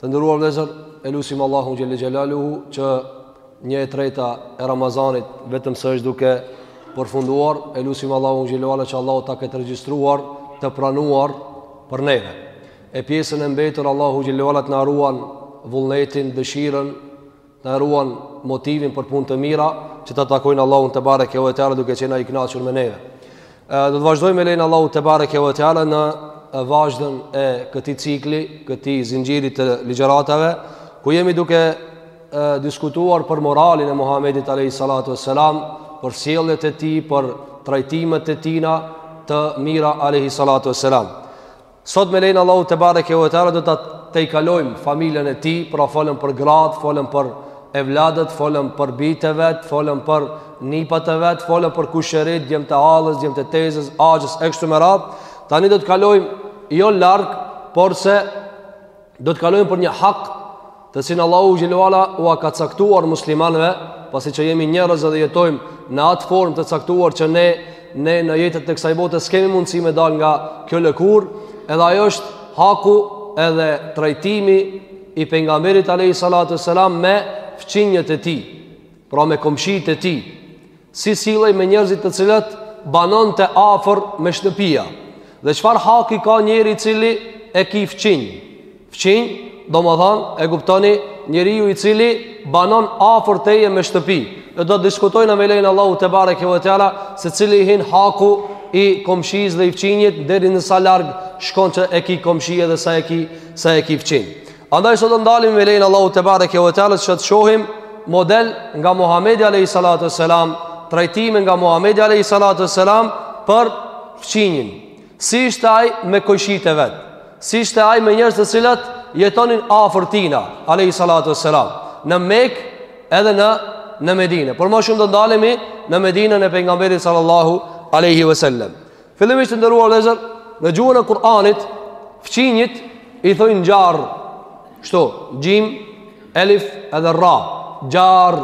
Të nderuar vëllezër, e lusim Allahun xhel-le xhelaluhu që një e treta e Ramazanit vetëm se është duke përfunduar, e lusim Allahun xhelaluhu që Allahu ta ketë regjistruar të pranuar për neve. E pjesën e mbetur Allahu xhelaluhu të na ruan vullnetin, dëshirën, Na ruan motivin për punë të mira që ta takojmë Allahun tebareke ve teala duke qenë i kënaqur me neve. Do të vazhdojmë me lejen e Allahut tebareke ve teala në vazhdën e këtij cikli, këtij zinxhiri të ligjëratave ku jemi duke e, diskutuar për moralin e Muhamedit alayhi salatu vesselam, për sjelljet e tij, për trajtimet e tina të mira alayhi salatu vesselam. Sot me lejen e Allahut tebareke ve teala do ta tejkalojmë familjen e tij, pra folëm për gratë, folëm për evladët, folëm për bijtë e vet, folëm për nipat e vet, folëm për kushërinjtë, djemt e hallës, djemt e tezes, axhës, e kështu me radhë, tani do të kalojmë jo larg, por se Do të kalojmë për një hak të cilin Allahu xhel-le ve ala ua ka caktuar muslimanëve, pasi që jemi njerëz dhe jetojmë në atë formë të caktuar që ne ne në jetën e kësaj bote s'kemi mundësi me dal nga kjo lëkurë, edhe ai është haku edhe trajtimi i pejgamberit alayhi salatu selam me fqinjët e tij, pra me komshijtë e tij. Si sillej me njerëzit të cilët banonin afër me shtëpia? Dhe çfarë haki ka njeri i cili e ki fqinj? Fqinj, domethënë, e kuptoni, njeriu i cili banon afër teje me shtëpi. Ne do të diskutojmë me lejen e Allahut tebareke ve teala se cili hin haku i komshisë dhe i fqinjit deri në sa larg shkon që e ki komshi edhe sa e ki sa e ki fqinj. Andaj sot do ndalemi me lejen e Allahut tebareke ve teala që të shohim model nga Muhamedi Alehi Salatu Selam, trajtime nga Muhamedi Alehi Salatu Selam për fqinjin. Si ishte ai me kojshitë e vet, si ishte ai me njerëz të cilët jetonin afër tina, Alehi Salatu Selam, në Mekë edhe në, në Medine. Por ma shumë do ndalemi në Medinën e pejgamberit sallallahu Alehi Vesellem. Fillimisht të nderuar vëllezër Në gjuhën e Kur'anit Fqinjit i thojnë xhar Kështu Xhim, elif edhe ra Xhar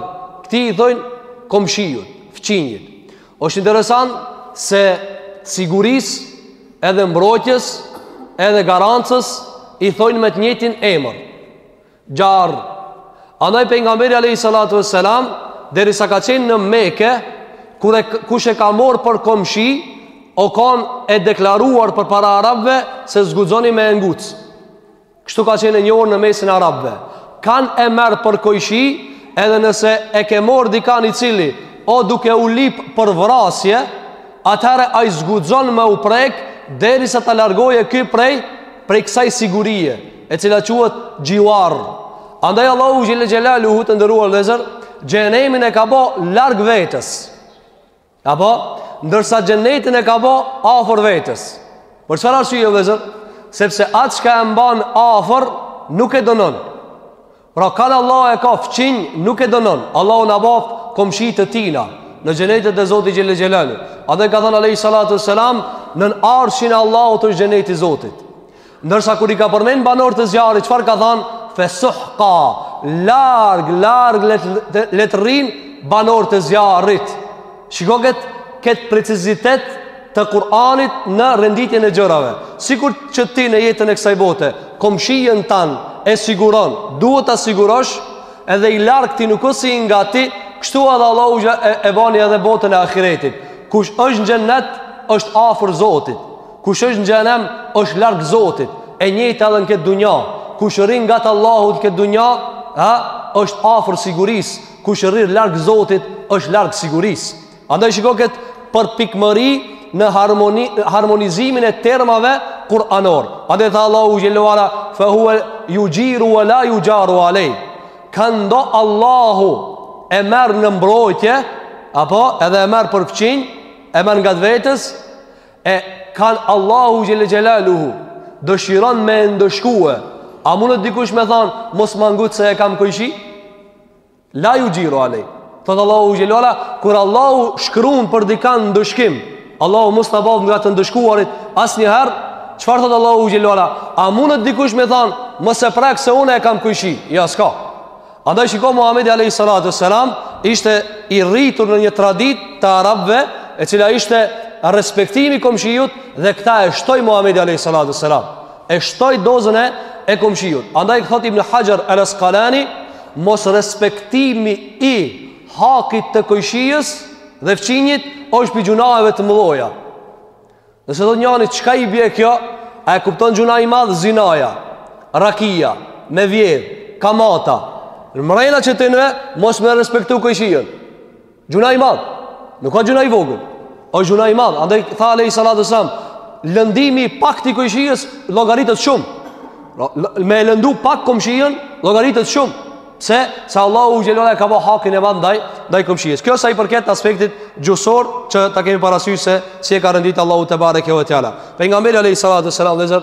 Këtij i thojnë komshiut Fqinjit është interesant se sigurisë Edhe mbrojtjes Edhe garancës I thojnë me të njëjtin emër Xhar. Andaj pejgamberi alayhi salatu vesselam derisa ka qenë në Mekë, kur dikush e ka marrë për komshi, o kon e deklaruar përpara arabëve se s'guxoni me e nguc. Kështu ka qenë e njohur në mesin e arabëve. Kan e merr për komshi, edhe nëse e ke marrë dikan i cili o duke u lip për vrasje, atëherë ai s'guxon me u prek derisa ta largojë ky prej prej kësaj sigurie, e cila quhet xhiuar. Andaj Allahu xhelle xhelaluhu të ndëruar vëllezër, xhenemin e ka bo larg vetes. Apo ndërsa xhenetin e ka bo afër vetes. Për çfarë arsye vëllezër? Sepse atë çka e mban afër nuk e dënon. Pra kanë Allahu e ka fqinj nuk e dënon Allahu na baftë komshi të tina në xhenetet e Zotit xhelle xhelaluhu Dhe ka thënë alejhi salatu ue selam Nën arshin e Allahut është xheneti i Zotit Ndërsa kur i ka përmend banorët e zjarrit Çfarë ka thënë Fe suhka Larg, larg le të rrinë banorët e zjarrit Shiko këtë këtë precizitet të Kur'anit në renditjen e gjërave. Sikur që ti në jetën e kësaj bote, komshijën tan e siguron, duhet ta sigurosh, edhe i largti nuk o si i ngati, kështu edhe Allahu e, e bani edhe botën e ahiretit. Kush është në xhennet, është afër Zotit. Kush është në xhenem, është larg Zotit. E njëjta edhe në këtë dunja. Kush rrin ngat Allahut në këtë dunja, ha, është afër sigurisë. kush rrin larg zotit është larg sigurisë andaj shiko këtë përpikmëri në harmoni, harmonizimin e termave kuranor andaj tha Allahu xhelle ue ala fe hue juxhiru ue la juxharu alej kënd do Allahu e merr në mbrojtje apo edhe e merr për fqinj e merr ngat vetes e kanë Allahu xhelle xhelaluhu dëshiron me e ndëshkue a mundet dikush me thanë mos ma nguc se e kam kojshi La juxhiru alej Thotë Allahu xhelle ue ala Kur Allahu shkrun për dikan ndëshkim Allahu mos të baftë nga të ndëshkuarit asnjëherë Çfarë thotë Allahu xhelle ue ala A mundet dikush me i thanë Mos e prek se une e kam kojshi Jo s'ka Andaj shiko Muhammedi a.s. Ishte i rritur në një traditë të arabëve E cila ishte respektimi i komshiut Dhe këtë e shtoi Muhammedi a.s. e shtoi dozën e e komshiut. Andaj thotë Ibn Haxher el-Askalani, mosrespektimi i hakit të kojshijës dhe fqinjit është prej gjynaheve të mëdhaja. Nëse thotë njani çka i bje kjo, a e kupton gjynah i madh zinaja, rakia, me vjedh, kamata. Mrena qetynve mos me respektu kojshijën. Gjynah i madh. Nuk ka gjynah i vogël. O gjynah i madh. Andaj tha alejhi salatu ue selam, lëndimi i paktë i kojshijës llogaritet shumë. Me e lëndu pak komshijën llogaritet shumë. Pse? Se Allahu xhelle ue ala ka ba hakin e madh ndaj ndaj komshies. Kjo sa i përket aspektit gjuhësor që ta kemi parasysh se si e ka rendit Allahu tebareke ve teala. Pejgamberi alejhi salatu ue selam vëllezër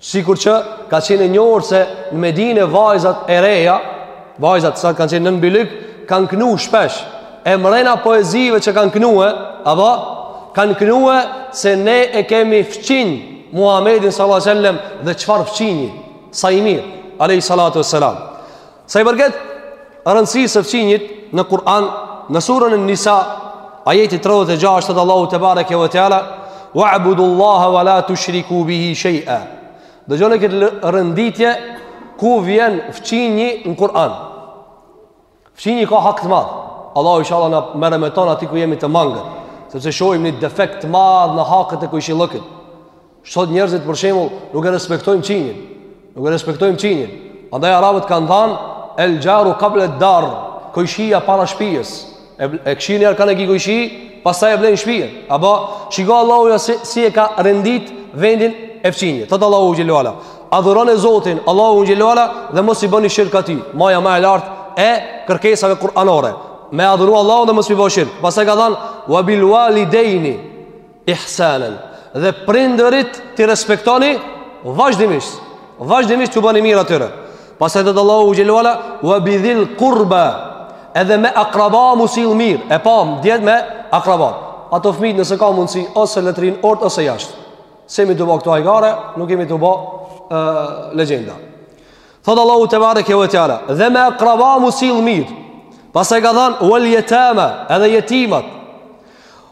Sikur që ka qenë e njohur se në Medinë vajzat e reja, vajzat sa kanë qenë nën bylyk, kanë kënu shpesh. E mrena poezive që kanë kënue, apo kanë kënue se ne e kemi fqinj Muhammedin sallallahu alaihi wasallam dhe çfarë fqinji, sa i mirë, alayhi salatu wassalam. Sa i përket rëndësisë së fqinjit në Kur'an, në surën An-Nisa, ajeti 36 thotë Allahu te bareke ve teala, "Wa'budu Allaha wa la tushriku bihi shay'a." Dëgjone këtë rënditje ku vjen fqinji në Kur'an. Fqinji ka hak të madh. Allahu inshallah na mëshirofton aty ku jemi të mangët, sepse shohim një defekt të madh në hakët e kojshillëkut. Sot njerëzit për shembull nuk e respektojnë fqinjin. Nuk e respektojnë fqinjin. Andaj arabët kanë thënë el jaru qabl ad dar, kojshia para shtëpis. E, e kqyr njerë kanë e ki kojshi, pastaj e blen shtëpin. Apo shiko Allahun si, si e ka rendit vendin e fqinjit. Thot Allahu xhelalu ala. Adhurone Zotin, Allahu xhelalu ala dhe mos i bëni shirk atij. Maja më e lartë e kërkesave kuranore. Me adhuru Allahun dhe mos i bë shirk. Pastaj ka thënë wa bil walidaini ihsanan dhe prindërit t'i respektoni vazhdimisht vazhdimisht t'ju bani mirë atyre pastaj thot Allahu xhelala wa bidhil qurba edhe me akraba m'u sill mirë e pam dje me akraba ato fëmit nëse ka mundsi ose në trin ort ose jashtë s'jemi tu bë këto hajgare nuk jemi tu bë legjenda thot Allahu te bareke ve teala dhe me akraba m'u sill mirë pastaj ka thënë wal yatama edhe jetimat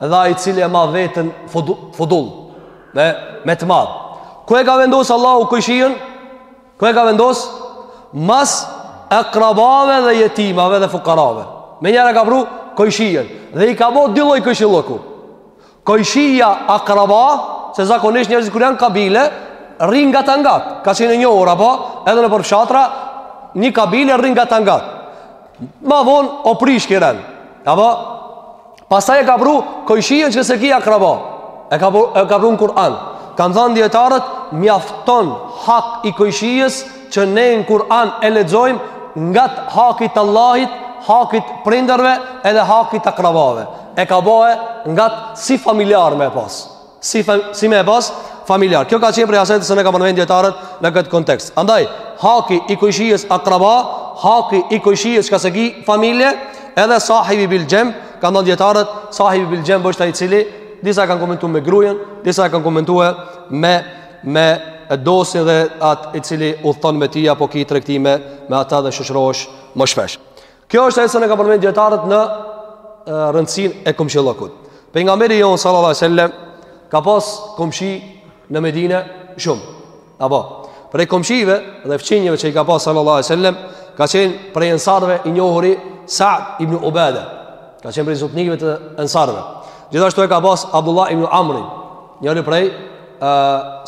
Dhe ai i cili e ma veten fodull, dhe me të madh. Ku e ka vendos Allahu kojshiun? Ku e ka vendos? Mas akrabave dhe jetimave dhe fukarave. Menjëherë e ka pru kojshiun dhe i ka bë dy lloj kojshillëku. Kojshia akraba, se zakonisht njerëzit kur janë kabile, rrin ngat e ngat. Ka qenë e njohur apo edhe nëpër fshatra, një kabile rrin ngat e ngat. Ma vonë o prish kjo. Apo Pastaj e ka pru kojshien që s'e ki akraba. E ka pru, e ka pru në Kur'an. Kan thënë dietarët, mjafton hak i kojshies që ne në Kur'an e lexojmë ngat hakit të Allahit, hakit prindërve edhe hakit akrabave. E ka bë ngat si familjar me pas. si fa, si me pas familjar. Kjo ka qenë prej asajt se e kan përmend dietarët në këtë kontekst. Andaj haki i kojshijes akraba, haki i kojshijes çka s'e ki familje, edhe sahibi bil jamb kan thon dietarët sahibi bil jamb është ai i cili disa kanë komentuar me gruën, disa kanë komentuar me me dostin dhe atë i cili udhton me ti apo ki tregti me atë dhe shoqërohesh më shpesh. Kjo është ajo që e ka përmend dijetarët në rëndësinë e komshillokut. Pejgamberi jonë sallallahu alajhi wasallam ka pas komshi në Medinë shumë. Apo, prej komshive dhe fqinjëve që i ka pas sallallahu alajhi wasallam, ka qenë prej ensarëve i njohuri Sa'd ibn Ubada. Ka qenë prej zotnive të ensarëve. Gjithashtu e ka pas Abdullah ibn Amr. Njëri prej ë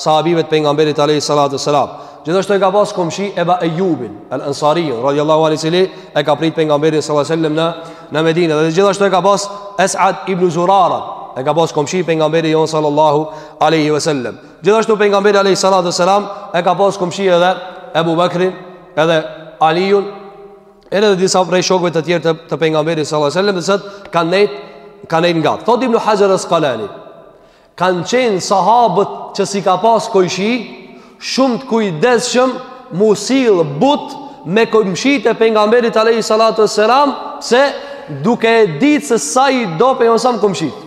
sahabive të pejgamberit alayhi salatu sallam. Gjithashtu e ka pas komshi Eba Ejubin, El Ansari, radiallahu anhu i cili, e ka prit pejgamberin sallallahu alaihi wasallam në në Medinë dhe gjithashtu e ka pas Esad ibn Zurara, e ka pas komshi pejgamberi jonë sallallahu alaihi wasallam. Gjithashtu pejgamberi alayhi salatu sallam e ka pas komshi edhe Ebu Bakrin, edhe Aliun Edhe dhe disa prej shokve të tjerë të, të pejgamberit sallallahu alaihi wasallam, sot kanë nejt kanë nejt ngatë. Thot Ibn Hajar al-Asqalani, kanë qenë sahabët që si ka pas kojshi, shumë të kujdesshëm m'u sjell butë me komshitë e pejgamberit alejhi salatu ve selam pse duke e ditë se sa i do pejgamberi komshitë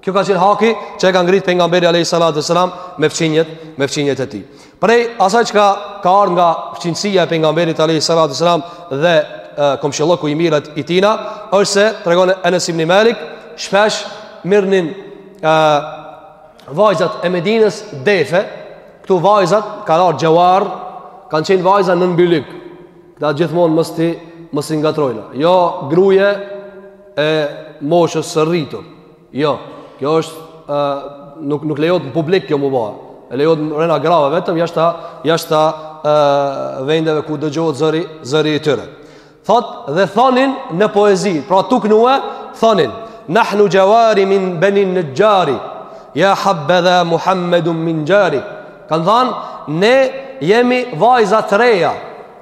Kjo ka qenë haki që e ka ngrit pejgamberi alayhi salatu sallam me fqinjët, me fqinjët e tij. Prej asaj që ka ardhë nga fqinjësia e pejgamberit alayhi salatu sallam dhe komshilloku i mirë i tina, është se tregon Enes ibn Malik, shpesh merrnin ë vajzat e Medinës defe, këtu vajzat ka ardh xhawar, kanë qenë vajza nën bylyk. Këta gjithmonë mos t'i mos i ngatrrojna. Jo gruje e moshës së rritur. Jo, kjo është ë nuk nuk lejohet në publik kjo me u ba. E lejohet nërmjet grave vetëm jashtë jashtë vendeve ku dëgjohet zëri zëri i tyre. Thot dhe thonin në poezi, pra tu knue thonin Nahnu xhawari min benin Nexhari Ja habbedha Muhammedun min xhari Kanë thanë, ne jemi vajza të reja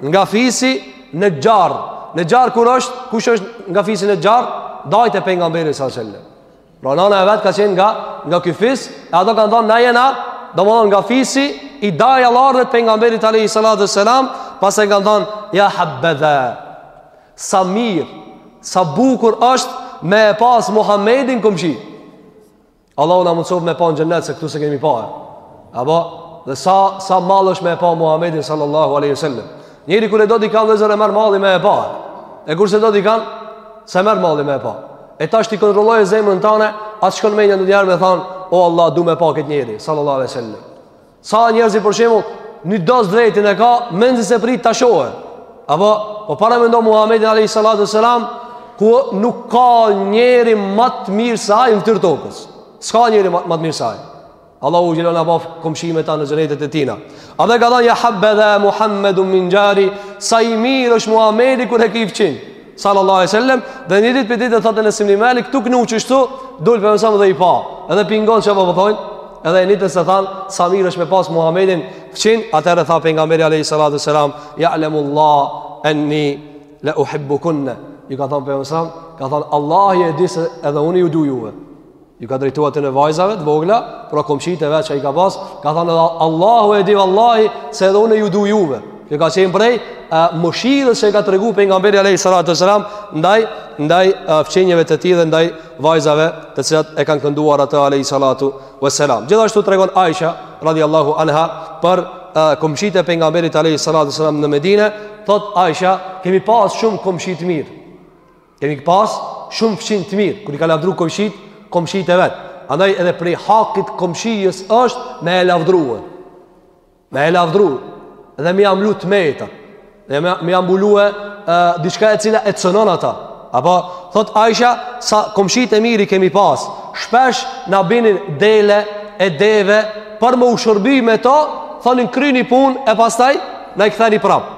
Nga fisi Nexhar, Nexhar kur është, kush është nga fisi Nexhar, dajtë e pejgamberit alejhi selam. Pra nana e vet ka qenë nga, nga ky fis, e ato kanë thonë, na jena, domethonë nga fisi i dajallarëve t' pejgamberit alejhi salatu ve selam, pastaj kanë thonë, ja habbedha, sa mirë, sa bukur është me e pas Muhammedin komshi. Allahu na mundsoftë me e pa në xhennet se këtu s'e kemi pa. Apo dhe sa sa mall osht me e pa Muhamedin sallallahu alaihi wasallam. Njëri kur e do dikand vllezër e marr malli me e pa. E kur s'e do dikand s'e merr malli me e pa. E tash ti kontrolloje zemrën tande, a t'shkon mendja ndonjëherë me thanë, "O Allah, du me pa këtë njeri sallallahu alaihi wasallam." Sa njerëz për shembull, një dost të shtrenjtë e ka, mezi se pret ta shohë. Apo, po paramendo Muhamedin alayhi salatu wasalam, ku nuk ka njeri ma të mirë se ai në fytyrë tokës. S'ka njeri ma të mirë se ai. Allahu xhel-le na baftë komshi me ta në xhenetet e tina. A dhe ka thënë ja habbedha Muhammedun min xhari, sa i mirë është Muhamedi kur e ki fqinj. sallallahu alaihi wasallam dhe një ditë prej ditëve thotë Enes ibni Malik tu knu qeshtu dul pejgamberi alayhi selam dhe i pa edhe p'i ngon çka po thojnë edhe e nijti se than sa mirë është me pas Muhamedin fqinj atëherë tha pejgamberi alayhi salatu selam ya'lamu Allah anni la uhibbukunna ju ka thon pejgamberi ka thon Allahu e di se edhe unë ju du juve Ju ka drejtu atyne vajzave të vogla, pra komshitë e vet që i ka pas, ka thanë edhe Allahu e di vallahi se edhe unë ju du juve. Kjo ka qenë prej e, mëshirës që e ka tregu pejgamberi alejhi salatu ve selam, ndaj, ndaj e, fqinjëve të tij dhe ndaj vajzave të cilat e kanë kënduar atë alejhi salatu ve selam. Gjithashtu tregon Aisha, radi Allahu Anha, për komshitë e pejgamberit alejhi salatu ve selam në Medine, thot Aisha, kemi pas shumë komshi të mirë. Kemi pas shumë fqinj të mirë, kur i ka lavdru komshit, komshit e vet. Andaj edhe prej hakit t'komshijës është me e lavdrue. Me e lavdru dhe me ia mblu të metat. Dhe me ia mbulue diçka e cila e cënon ata. Apo thot Aisha sa komshitë e mirë i kemi pas. Shpesh na binin dele e deve për me u shërby me to, thonin kryni punë e pastaj na i ktheni prapë.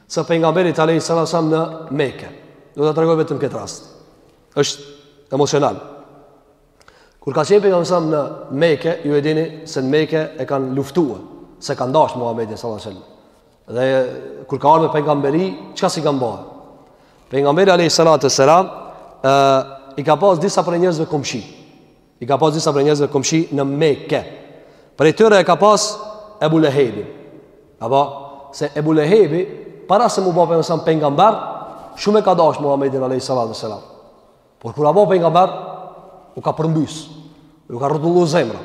së pejgamberit alayhis salam në Mekë. Do ta tregoj vetëm këtë rast. Është emocional. Kur ka qenë pejgamberi sallallahu alajhi wasallam në Mekë, ju e dini se në Mekë e kanë luftuar, s'e kanë dash Muhamedin sallallahu alajhi wasallam. Dhe kur ka ardh me pejgamberi, çka s'i kanë ba pejgamberit alayhis salam. I ka pas disa prej njerëzve komshi. I ka pas disa prej njerëzve komshi në Mekë. Prej tyre e ka pas Ebu Lehebin. Apo se Ebu Lehebi para se m'u ba pejgamberi alayhis salam pejgamber, shumë e ka dash Muhamedin alayhis salam. Por kur o bo pejgamber iu ka përmbys, iu ka rrotullu zemra.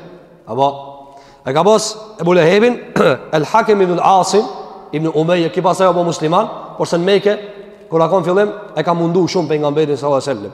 Apo e ka pas Ebu Lehebin El Hakem ibnul As ibn Umayya që pastaj o bo musliman, por se në Mekë kur ka kon n'fillim e ka mundu shumë pejgamberin sallallahu alaihi wasallam.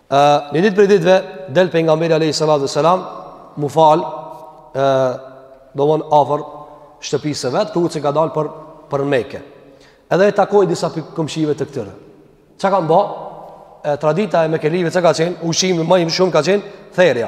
Ë, një ditë prej ditëve del pejgamberi alayhi salatu sallam, m'u fal, ë, do von afër shtëpisë së vet, ku që ka dalë për për Mekë. Edhe e takoi disa komshive të këtyre. Çka kanë ba? Tradita e Mekelive çka ka qenë? Ushqimi ma i shumë ka qenë therja.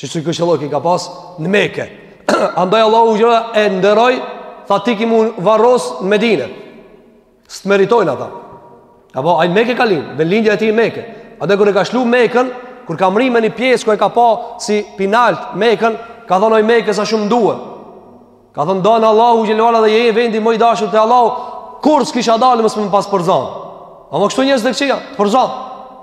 Qesi komshillëki ka pas në Mekë. Andaj Allahu xhelle e nderoi, tha ti ki m'u varros në Medine. S'të meritojnë ata. Apo, ai n'Mekë ka lind, vendlindja e tij Mekë. Andaj kur e ka lshu Mekën, kur ka mrri në një pjesë kur e ka pa si prej nalt Mekën, ka thon oj Mekë sa shumë t'du. Ka than t'don Allahu xhelle ve ala dhe je vendi ma i dashur te Allahu, kurrë s'kisha dalë mos me m'pas përzon. Ama kështu njerëzit e këqij t'përzon.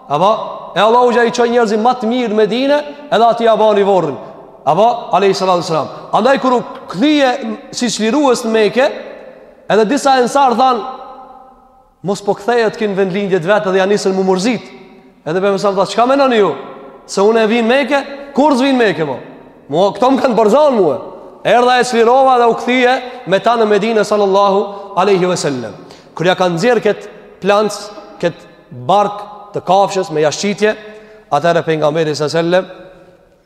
Apo e Allahu xh. ia çoi njerëzit ma të mirë në Medinë, edhe aty ja bani vorrin. Apo alayhi salatu wasalam. Andaj kur u kthye si çlirues në Mekë, edhe disa ensar than Mos po kthehet te vendlindja e vet edhe ja nisën m'u mërzit. Edhe pejgamberi sam tha, çka menoni ju? Se unë e vi n'Meke, kurr s'vi n'Meke, po? Mua, këto më kanë përzanë mua. Erdha e çlirova dhe u kthye me ta në Medine, sallallahu aleyhi ve sellem. Kur ja kanë nxjerrë këtë planc, këtë bark të kafshës me jashqitje, atëherë pejgamberi sellem,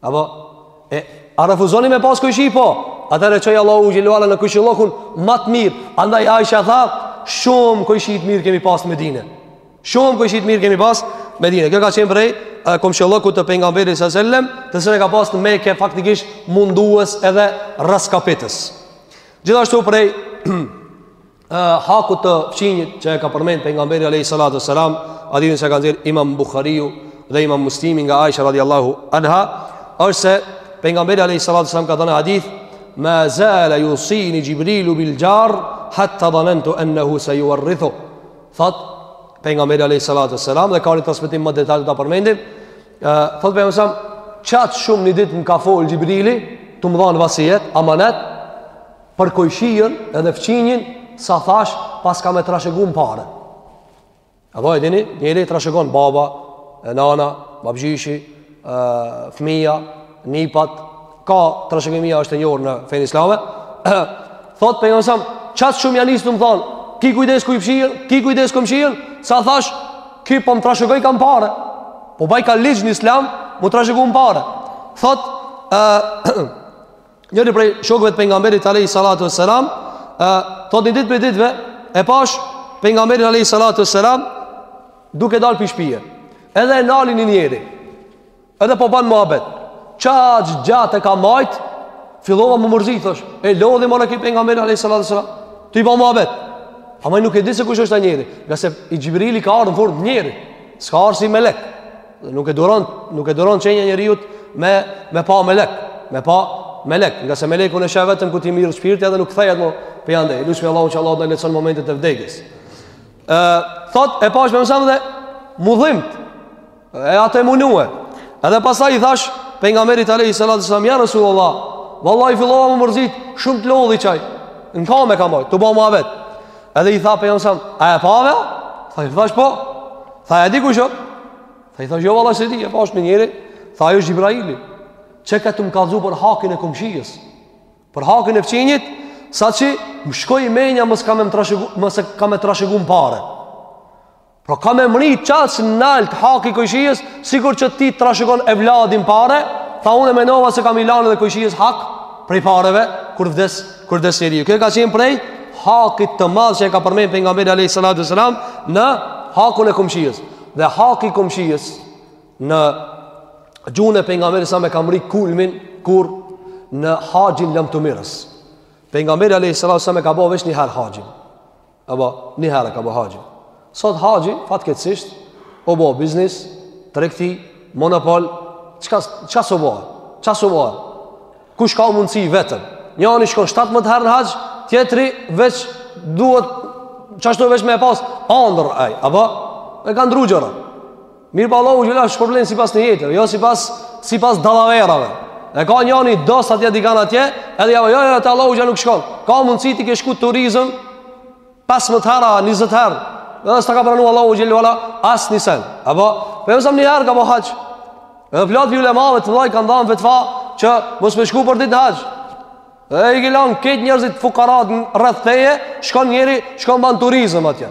Apo, e, a refuzoni me pas kojshi, po? Atëherë e çoi Allahu xhel-le ve ala në kojshillëkun ma të mirë. Andaj Aisha tha, shumë kojshi të mirë kemi pas n'Medine. Shumë kojshi të mirë kemi pas n'Medine. Kjo ka qenë prej komshillëkut të pejgamberit sellem, të cilin e ka pas në Meke faktikisht mundues edhe raskapitës. Gjithashtu prej, haku të fqinjit që e ka përmend pejgamberi alayhi salatu wasalam, hadithin që ka nxjerr Imam Buhariu dhe Imam Muslimi nga Aisha radhiyallahu anha, është se pejgamberi alayhi salatu wasalam ka dhënë hadith ma zala yusini Jibrilu bil jar hatta dhanantu annahu sayuwarithu. Thotë pejgamberi alayhi salatu wasalam dhe ka një transmetim më të detajuar ta përmendim. Thotë pejgamberi sam çaq shumë një ditë më ka fol Xhibrili, tu më dhan vasijet, amanet, Për kojshinë edhe fqinjin Sa thash mos ka me trashëgu n'pare A po e dini Njeri trashëgon baba e Nana Babgjyshi Fëmija Nipat Ka trashëgimia është e njohur në fenë islame Thot pejgamberi sam Çaq shumë ja nisi të më thonë Ki kujdes kojshinë Ki kujdes kojshinë Sa thash Ky po më trashëgojka n'pare Po bajka ligj në islam M'u trashëgu n'pare Thot Njëri prej shokëve të pejgamberit alayhi salatu wassalam, ë, thotë ni ditë prej ditëve, e pash pejgamberin alayhi salatu wassalam duke dalë prej shpije. Edhe e nalin një njeri. Edhe po ban muhabet. Çaq gjatë e ka majt, fillova m'u mërzit, thosha. E lodhi more ky pejgamberin alayhi salatu wassalam. Tu i ba muhabet. Ama nuk e di se kush është ai njeri. Ngase Xhibrili ka ardhur në formë njeri. S'ka ardhur si melek. Nuk e duron, nuk e duron qenia e njeriut me pa melek, me pa melek, ngase melekun e sheh vetëm kur t'i merr shpirtin edhe nuk kthehet mo prej andej. Lusim Allahun që Allahu t'na lehtëson momentet e vdekjes. Ë, thot e pash me mëson dhe mudhim. E atë munue. Edhe pasaj i thash pejgamberit alayhi salatu sallam ja rasulullah, vallahi fillova m'u mërzit shumë të lodhi çaq. Në kamë të ka majt, tu ba muhabet. Edhe i tha pejgamberi sa, a e pe? Tha i thash po. Tha a e di kush është? Tha i thash jo valla s'e di, e pash një njeri. Tha ai është Xhibraili. Që ke tu më kallzu për hakin e komshisë. Për hakin e fqinjit, sa qi më shkoi menja mos ka me më trashëgu, mos ka me trashëgu n'pare. Pra ka me mri qaq naltë haki i kojshijës, sikur që ti trashëgon evladin pare, tha unë e menova se ka m'i lanë edhe kojshijës hak prej pareve, kur vdes, kur vdes njeri. Kjo ka qenë prej hakit të madh që e ka përmen pejgamberi alejhi salatu selam në hakun e kojshijës. Dhe haki i kojshijës në gjuhën e pejgamberit alejhi selam e ka mrri kulmin kur në haxhin e lamtumirës. Pejgamberi alejhi salatu selam e ka bo veç një herë haxhin. Apo, një herë ka bo haxhin. Sot haxhi, fatkeqësisht, o bo biznis, tregti, monopol, çka, çka s'o bo, çka s'o bo, kush ka mundësi vetëm, njani shkon 17 herë në haxh, tjetri veç duhet, qashtu veç me e pas andërr ai, apo, e ka ndru gjëra. Mirëpo Allahu xhela shpërblen sipas nijetit Jo sipas, sipas dallaverave E ka njani dost atje dikan atje Edhe ja jo jo, jo te Allahu xhela nuk shkon Ka mundësi ti ke shku turizm 15 herë, 20 herë Edhe s'ta ka pranu Allahu xhela ve ala Asnjë sen Apo, pejgamberi alejhi selam një herë ka bo haxh Edhe plot prej ulemave të mdhaj kanë dhanë fetva Që mos me shku për ditë në haxh Edhe i ke lan këta njerëzit fukarat rreth teje Shkon njeri, shkon ban turizm atje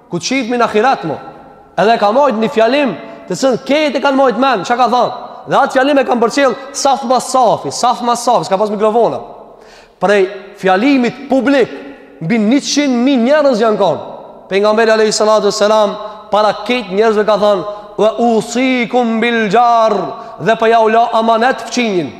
Ku të shihmi n'ahiret mo Edhe ka majt një fjalim Të cilin krejt e kanë majt men Çka ka thanë Dhe atë fjalim e kanë përcjell Saf mas safi Saf mas safi S'ka pas mikrofona Prej fjalimit publik Mbi 100.000 njerëz janë kanë Pejgamberi alejhi salatu selam Para krejt njerëzve ka thanë Ve usikum bil xhar Dhe po jau la amanet fqinjin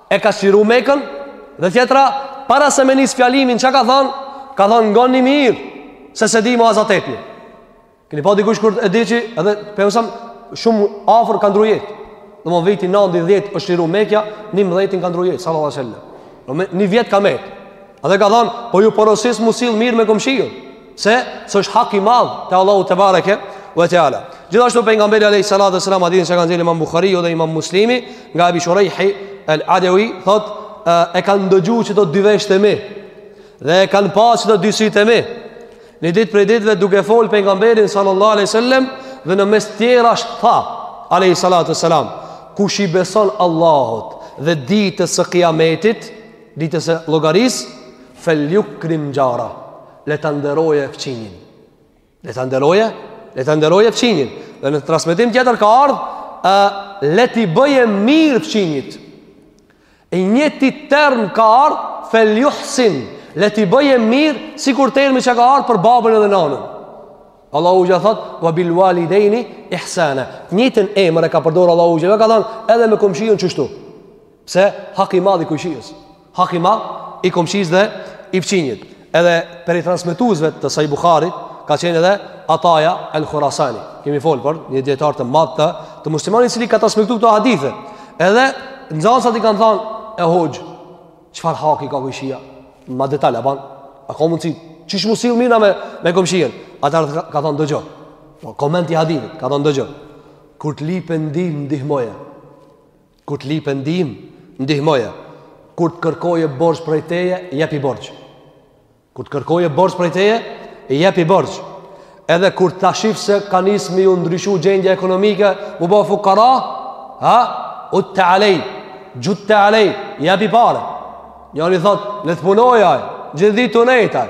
e ka çliru Mekën dhe tjetra para se me nis fjalimin çka ka thonë ka thonë ngoni mirë se s'e di mo a zatetmi keni pa dikush kur e di që edhe pejgamberi alejhi selam shumë afër ka ndrru jetë domethanë viti nandë dhjetë është çliru Meka njëmbëdhjetin ka ndrru jetë sallallahu alejhi ve selem një vjet ka met edhe ka thonë po ju porosis m'u sill mirë me komshijën Sepse është hak i madh te Allahu te bareke ve teala. Gjithashtu pejgamberi alayhi salatu wasalam hadithin që e kanë nxjerr Imam Buhariu dhe Imam Muslimi nga Abi Shuraihi al-Adawi thotë e kanë ndëgju qëto dy veshët e mi dhe e kanë pa qëto dy sytë e mi. Një ditë prej ditëve duke fol pejgamberin sallallahu alaihi wasallam dhe në mes tjerash tha alayhi salatu wasalam kush i beson Allahut dhe ditës së kiametit ditës së llogarisë fel yukrim jara le ta nderoje fqinjin. Le ta nderoje, le ta nderoje fqinjin. Dhe në transmetim tjetër ka ardh, ë le t'i bëje mirë fqinjit. I njëjti term ka ardh fel yuhsin, le t'i bëje mirë sikur termi që ka ardh për babën edhe nanën. Allahu xhela thotë wa bil walidaini ihsana. Njëjtin emër e ka përdor Allahu xhela e ka thanë edhe me komshin qeshtu. Pse hak i madh i kojshisë, hak i madh i komshis dhe i fqinjit. Edhe prej transmetuesve të Sahih Buharit ka qenë edhe Ataja al-Khurasani. Kemi fol për një dietar të madh të, të muslimanit i cili ka transmetuar këto hadithe. Edhe nxënësat i kanë thënë e hoxhë çfarë haki ka kojshia? Ma detal a ban? A ka mundsi qysh m'u sill mirë me me komshin? Ata ka thënë dëgjo. Po komenti i hadithit ka thënë dëgjo. Kur të lypë ndihmë ndihmoje. Kur të lypë ndihmë, ndihmoje. Kur të kërkojë borxh prej teje, jepi borxh. Kur të kërkojë borxh prej teje, jepi borxh. Edhe kur ta shif se ka nis me iu ndryshu gjendja ekonomike, u ba fukara, ha? Udte alej, xhudte alej, jepi pare. Njani thot, le të punoj aj, gjithë ditë tu nejt aj.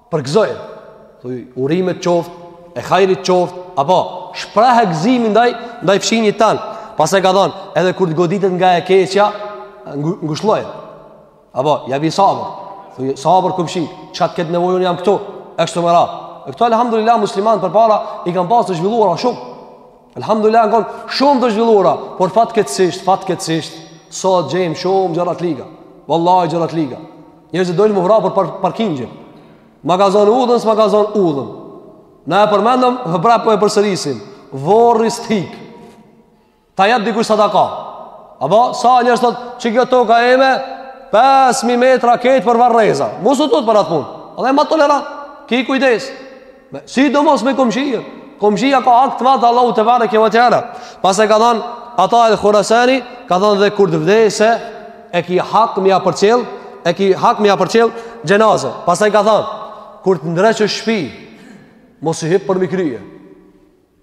Përgëzoje. Thuj urime të qoftë, e hajrit të qoftë, apo shprehe gëzimin ndaj ndaj fqinjit tand. Pastaj ka thon, edhe kur të goditet nga e keqja, ngushlloje. Apo jepi sabër. Thuj sabër komshi, çka të ketë nevojë un jam këtu. E kështu me radhë. E këto alhamdulillah muslimanët përpara i kanë pas të zhvilluara shumë. Alhamdulillah u kon shumë të zhvilluara, por fatkeqësisht, fatkeqësisht sot gjejmë shumë gjëra të liga. Wallahi gjëra të liga. Njerëzit dojnë m'u vra për për parkingje. Ma ka zonë udhën, s'ma ka zonë udhën. Na e përmendëm, mbramë po e përsërisim. Vorri s't'ik. Ta jep dikush sadaka. Apo, sa njerëz thotë qe kjo toka eme, 5.000 metra këtej për varreza. Mos u tut për atë punë. Edhe ma tolerant. Ki kujdes. Sidomos me komshijën? Komshija ka hak të madh te Allahu tebareke ve teala. Pastaj ka thonë, Ata el-Khurasani, ka thonë dhe kur të vdesë, e ki hak me ja përcjell, e ki hak me ja përcjell xhenaze. Pastaj ka thonë, kur të ndreqësh shpi, mos i hip përmi krye.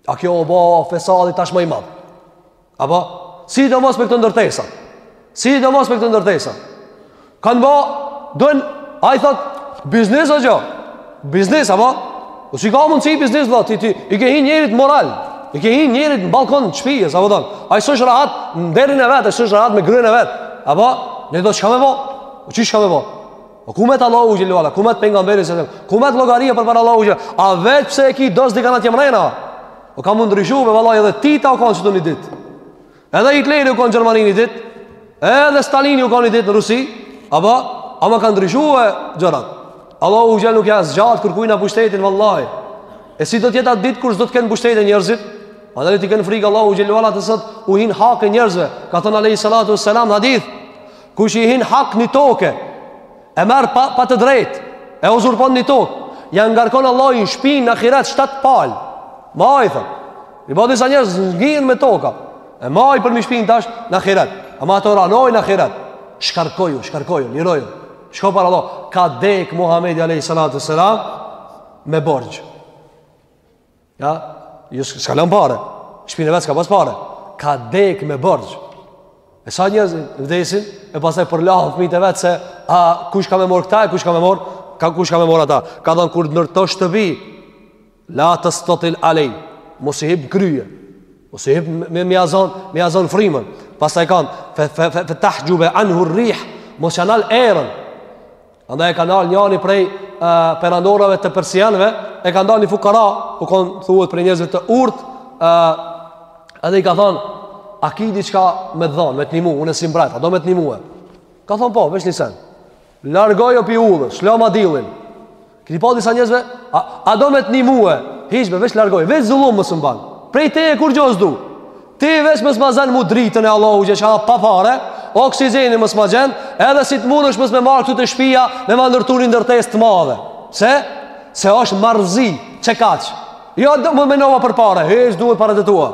A kjo o bo fesadi tash ma i madh. Apo sidomos me këto ndërtesat? Sidomos me këto ndërtesat? Kan bo don ai thot biznes o kjo. Biznes apo? Po si ka mundsi biznes vot ti ti i ke hin njerit moral. I ke hin njerit në balkon të shtëpis apo don. Ai s'është rahat në derën e vet, s'është rahat me gruen e vet. Apo ne do çka me bo? Po qysh ka me bo? O ku met Allahu xhel-le ve ala, ku met Pejgamberi se zem, ku met llogaria përpara Allahu xhel-le, a veç pse e ki dost dikan në tjemrena, o ka me ndryshu me vallahi edhe Tita u kan qëtu një dit, edhe Hitleri u kan në Gjermani një dit, edhe Stalini u kan një dit në Rusi, a ba, ama kanë ndryshu gjërat, Allahu xhel-le nuk ja zgjat kërkujt pushtetin vallahi, e si do t'jetë dita kur s'do ta kenë pushtetin njerëzit, edhe t'i kenë frikë Allahu xhel-le ve ala të sët, u hinë në hak njerëzve, ka thënë Alejhi Salatu Selam hadith, Kush i hin hak një toke, e merr pa, pa të drejtë, e uzurpon një tokë, ja ngarkon Allahi në shpinë në ahiret shtatë palë. Ma i thëmë, i ba disa njerëz zengin me toka, e maj përmi shpinë tash në ahiret, ama të ranojnë në ahiret, shkarkoju, shkarkoju, liroju, shko për Allah, ka dek Muhammedi a.s. me borxh. Ja, ju s'ka lan pare. Shpinë e vet s'ka pas pare. Ka dek me borxh. E sa njerëz vdesin e pastaj përlahen fëmijët e vet se a kush ka me marr këta, kush ka me marr, ka kush ka me marr ata. Ka thënë kur ndërton shtëpi, la testatil alej. Mos i hip n'krye. Mos i hip me ja zon, me ja zon frymën. Pastaj kanë fe fe fe, fe tahxhube anhu rih, mos ja nal erën. Andaj e ka ndal njani prej uh, perandorave të persianëve, e ka ndal një fukara, u kon thuhet prej njerëzve të urtë, uh, edhe i ka thonë, a ki diçka me të dhon, me të nimu, unë si mbret, a do me të nimue? Ka thonë po, veç një sen. Largoju pi udhe, lshoma dillin. Keni pa disa njerëzve, a, a do me të nimue? Hiç be, veç largoju, veç zullum mos më ban. Prej teje kurgjo s'du. Ti veç mos ma zën mu dritën e Allahu xh.sh. pa pare, oksigjenin mos ma zen, edhe si të mundesh mos me marr këtu te shpia, me ma ndërtu një ndërtesë të madhe. Pse? Se është marrëzi, qekaq. Jo do më menova për pare, hiç s'duhet paret e tua.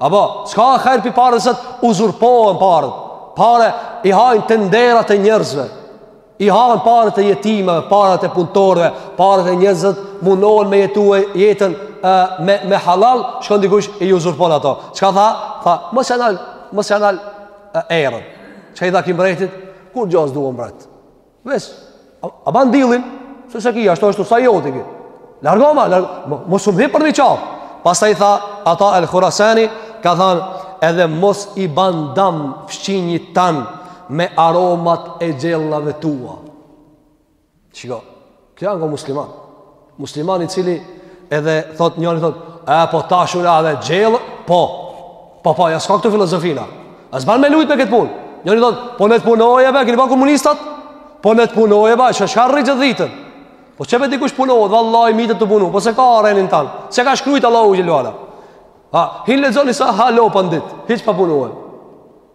Apo, s'ka hajr pi pare se t'uzurpohen paret. Pare i hajnë tenderat e njerëzve. i hanë paret e jetimave, paret e punëtorëve, paret e njerëzit, munohen me jetue jetën e, me, me halal, shkon dikush e i uzurpon ato. Çka tha? Tha, mos ja nal, mos ja nal erën. Çka i tha ky mbretit? Kurgjo s'du mbret. Veç, a, a ban dillin? Se s'e ki, ashtu ashtu, s'a i joti ky. Largomu, largo, mos m'hip përmi qafë. Pastaj tha, Ata el Hurasani, ka thanë, edhe mos i ban dam fqinjit tan, me aromat e gjellave tua. Shiko, kjo janë nga musliman. Musliman i cili edhe thot njëri thot, e po tashur e adhe gjellë, po, po, po, ja s'ka këtu filozofina. A s'ban me lujt me këtë punë. Njëri thot, po le të punojë be, keni pa komunistat, po le të punojë be, çka rri gjithë ditën. Po që me dikush punoj, dhe vallahi m'ditë tu punu, po s'e ka arenin tanë, s'e ka shkrujt Allahu xhel-le ue ala. Ha, hin lezoni sa halo për një ditë, hiç pa punue.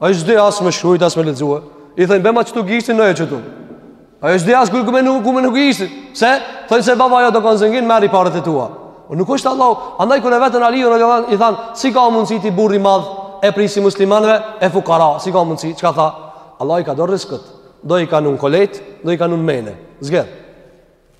Ai s'di as me shkrujt as me lexue. I thojnë bëma qitu gishtin, jo qitu. Ai s'di as ku, ku me vnu, ku me vnu gishtin. Pse? Thojnë se baba jot u kon zengin, merri paret e tua. Po nuk është Allahu, andaj kur e vetën Aliun radiallahu anhu i thanë, si ka mundsi ti burrë i madh e prijësi i muslimanëve e fukara, si ka mundsi? Çka tha? Allahu i ka do rrëskët. Do i kanë n'kuletë, do i kanë n'mene. Zgjë.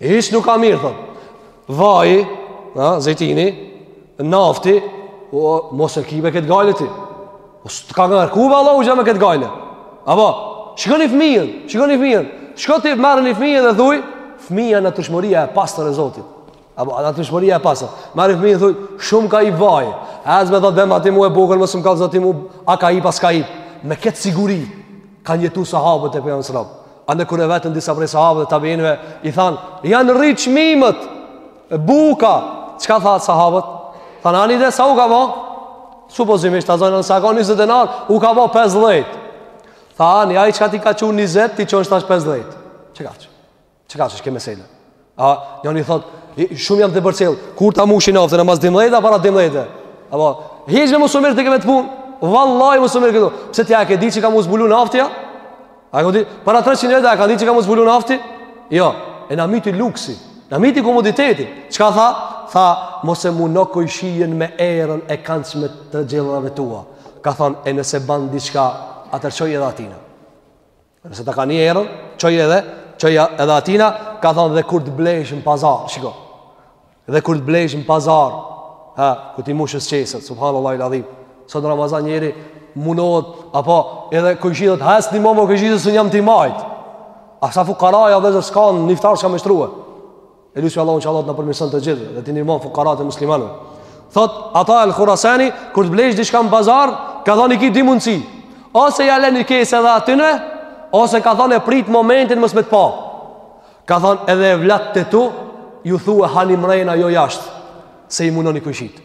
Hiç nuk ka mirë thot. Vaji, ha, zejtini, nafti, o mos e ki be këtë gajle ti. O s'të ka ngarku be Allahu xha me këtë gajle. Apo, shikoni fëmijën, shikoni fëmijën. Shko ti merr një fëmijë dhe thuj, fëmija natyrshmëria e pastër e Zotit. Apo, natyrshmëria e pastër. Merr fëmijën dhe thuj, shumë ka hip vaji. As me thot, dhe ma ti mue bukën, mos më ka zoti mu, a ka hip a s'ka hip. Me këtë siguri, kanë jetu sahabët e Pejgamberit sallallahu. Andaj kur e vetën disa prej sahabëve dhe tabiinëve, i thanë, janë rrit çmimet, buka, çka tha sahabët? Thanë, ani de sa u ka bo? Supozimisht, ta zomë, nëse ka 20 denar, u ka bo 50. Tha, ani ai çka t'i ka çu 20, t'i çon tash 50. Qe kaq, qe kaq është kjo mesele. A, njëri thot, shumë jam tu përcjell, kur ta mushi naftën, a mas dymdhejt, a para dymdhejtë? A be, hajt mos u mirr ti me këto punë, vallahi mos u mirr këtu, pse ti a e ke dit që ka mu zbulu nafti a? A ka dit, para 300 vjete, a ka dit që ka mu zbulu nafti? Jo, e na myti luksi, na myti komoditeti, çka tha? Tha, mos e muno kojshinë me erën e kandshme të gjellërave tua, ka than, e nëse ban diçka, atëherë çoj edhe atina. Nëse ta ka ni erën, çoj edhe, çoj edhe atina, ka thonë dhe kur të blejsh në pazar, shiko. Dhe kur të blejsh në pazar, ha, kur t'i mushësh qeset, subhanallahil adhim. Sot në Ramazan njeri munohet, apo edhe kojshitë, ha, s'i nimomë kojshitë s'jam t'i majt. A sa fukaraja dhe zërë s'kanë, n'iftar çka me shtrue. E lus Allahun që Allahu të na përmirëson të gjithëve dhe t'i ndihmon fukaratë e muslimanëve. Thot Ata El Khurasani kur të blesh diçka në pazar, ka thënë i ki dy mundsi. Ose ja len një kese edhe atyne, ose ka thënë prit momentin mos me të pa. Ka thënë edhe evlatët e tu, ju thua hani mrena jo jashtë, se i mundoni kojshitë.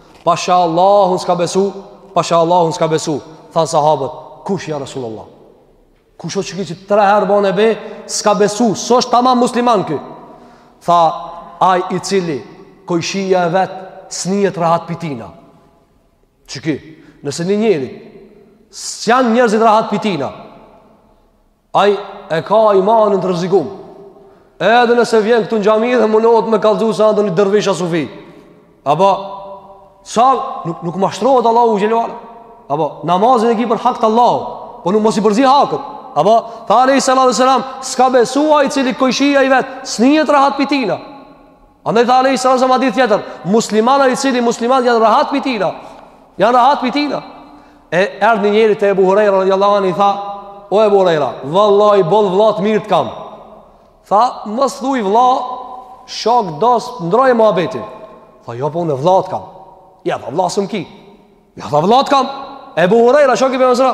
Pasha Allahun s'ka besu, pasha Allahun s'ka besu. Thanë sahabët, kush ja Resulallah? Kush o qeki që tre herë bone be, s'ka besu, s'osht tamam musliman ky. Tha, aj i cili, kojshia e vet, s'nijet rahat pi tina. Qeki, nëse një njeri, s'janë njerëzit rahat pi tina, Ai e ka imanin të rrezikum. Edhe nëse vjen këtu në xhami dhe mundohet me kallzu se a ndonjë dervish a sufi. Apo sa nuk nuk mashtrohet Allahu xhelal. Apo namazin e ki për hak të Allahut, po nuk mos i përzi haket. Apo tha alejhi salatu ves selam, s'ka besu ai i cili kojshia i vet, s'nihet rahat pi tina. Andaj tha alejhi salatu ves selam hadith tjetër Musliman ai i cili muslimanët janë rahat pi tina Janë rahat pi tina E erdh një njeri te Ebu Hurejra radiallahu anhu i tha O Ebu Hurejra Vallahi boll vlla t'mirë të kam Tha mos thuj vlla Shok dos ndroje muhabetin Tha jo po unë vlla t'kam Ja tha vlla s'më ki Ja tha vëlla t'kam, Ebu Hurejra, shok i Pejgamberit.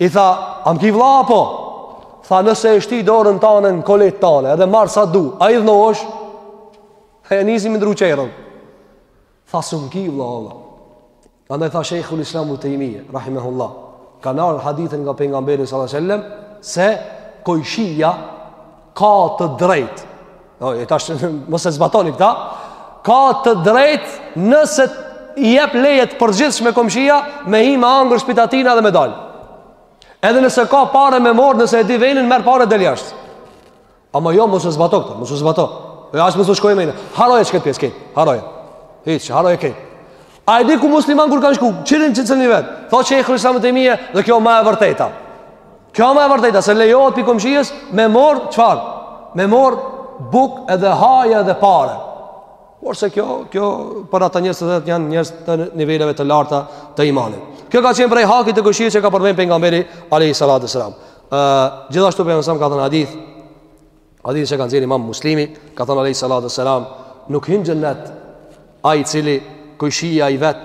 I tha, a m'ki vëlla apo? Tha, nëse e shti dorën tane në kuletë tane, edhe marr sa du, a idhnohesh? E nisi me ndrru çehren. Tha, s'më ki vëlla, Allah. Andaj tha Shejhul Islam ibn Tejmije, Rahimehullah, ka marrë hadithin nga Pejgamberi sallat e sellem, se kojshia ka të drejt o, e tash mos e zbatoni këta ka të drejt nëse i jep leje të përgjithshme komshia me hi me hangër n'shpi t'atina dhe me dal edhe nëse ka pare me mor nëse e di venin merr pare del jasht ama jo mos e zbato këta mos e zbato e ashtu mos u shkoj në men harroje që këtë pjesë kejt harroje hiç harroje kejt A e di ku musliman kur kanë shku? Çirin çitë një vend. Thotë Shejhul Islam ibn Tejmije dhe kjo ma e vërteta. Kjo ma e vërteta se lejohet pi komshies me mor çfarë? Me mor buk edhe haje edhe pare. Porse kjo, kjo për ata njerëz që janë njerëz të niveleve të larta të imanit. Kjo ka qenë prej hakit të kujshies që ka përmen Pejgamberi alejhi salatu ve selam uh, Gjithashtu Pejgamberi ka thënë hadith Hadithin që ka nxjerrë Imam Muslimi, ka thënë alejhi salatu ve selam, nuk hyn xhennet ai i cili kujshia i vet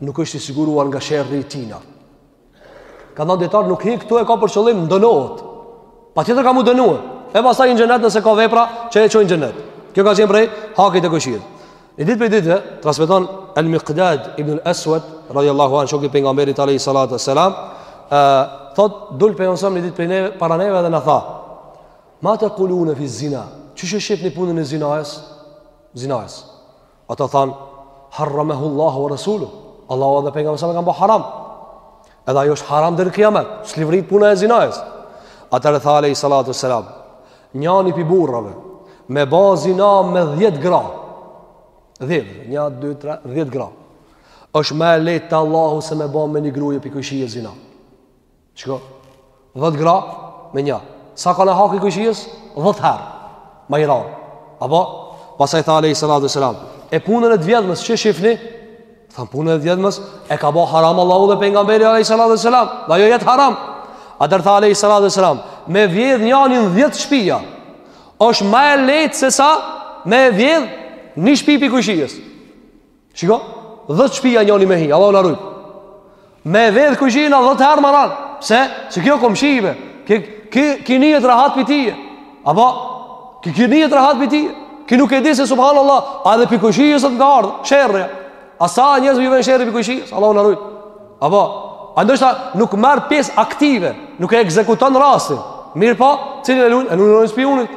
nuk është i siguruar nga sherrri i tina. Kanë thënë dijetarët nuk hyn këtu e ka për qëllim dënohet. Patjetër ka m'u dënu. E pastaj hyn xhennet nëse ka vepra që e çojnë xhennet. Kjo ka qenë prej hakit të kujshisë. Një ditë prej ditëve, transmeton Al-Miqdad ibn al-Aswad radiyallahu anhu shoku i pejgamberit alayhi salatu wassalam, ë thot dul pejgamberi një ditë për neve para neve dhe na tha: "Ma tekulune fi zina, çish e shihni punën e zinajës?" Zinajës. Ata than: "Harramahu Allahu wa rasuluhu." Allahu dhe pejgamberi e kanë bo haram. Edhe ajo është haram deri në kiamet, s'livrit puna e zinajës. Atëherë tha alejhi salatu selam, njani pi burrave me ba zina me 10 gra. 10, 1 2 3, 10 gra. Është ma e lehtë te Allahu se me ba me një gruje pi kujshie zina. Çka? 10 gra me një. Sa kanka haki i kujshijës? 10 herë. Ma i randë. Apo? Pastaj tha Alejhi Salatu Selam. E punën e të vjedhmës, ç'e shifni? Thanë punën e të vjedhmës, e ka bo haram Allahu dhe Pejgamberi Alejhi Salatu Selam. Dhe ajo jet haram. Atëherë tha Alejhi Salatu Selam. Me vjedh njani 10 shpija. është ma e lehtë se sa me vjedh një shpi pi kujshijës. Shiko, 10 shpia njoni me hi, Allahu na rujt. Me vjedh kujshinë 10 herë ma ranë. Se, se kjo komshive, ki, ki, ki njët rahat për tije. Apo, ki, ki njët rahat për tije. Ki nuk e di se subhanë Allah, edhe pi kujshijës tënd ka ardhë sherr. A sa njerëzve u vjen sherr pi kujshijës, Allahu na rujt. Apo, ndoshta nuk merr pjesë aktive, nuk e ekzekuton rastin. Mirëpo, cilin e lunë? E lunë në spiunit.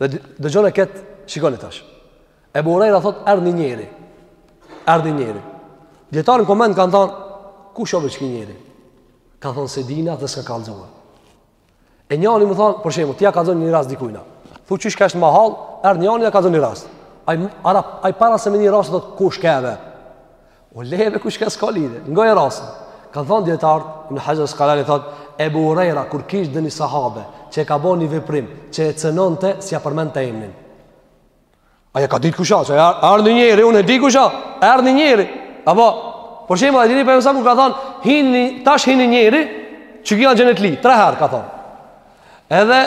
Dhe dëgjone këtë, shikoni tash. Ebu Hurejra thot, erdhë një njeri. Erdhë një njeri. Dijetarët në koment kanë thonë, kush o ve qiky njeri? Ka thonë, s'e dina dhe s'ka kallzue. E njani me thonë, për shembull, t'ja kallzon një rast dikujna. Thu që shka është mahallë, erdhë njani dhe kallzon një rast. Aj, arap, aj para se me ni rast, thot, kush ke ve? O le ve kush ka s'ka lidhje, ngoje rastin. Ka thonë dijetarët, Ibn Haxher Askalani thotë, Ebu Hurejra, kur kish ndonjë sahabe, që e ka bo një veprim, që e cenonte, s'ia përmendte emnin. Ai e ka ditë kush a, erdh një njeri, unë e di kush a, erdh një njeri. Apo, për shembull e dini Pejgamberi alejhi selam kur ka thonë, hin, tash hin një njeri, qiky a xhenetli, tre herë ka thonë. Edhe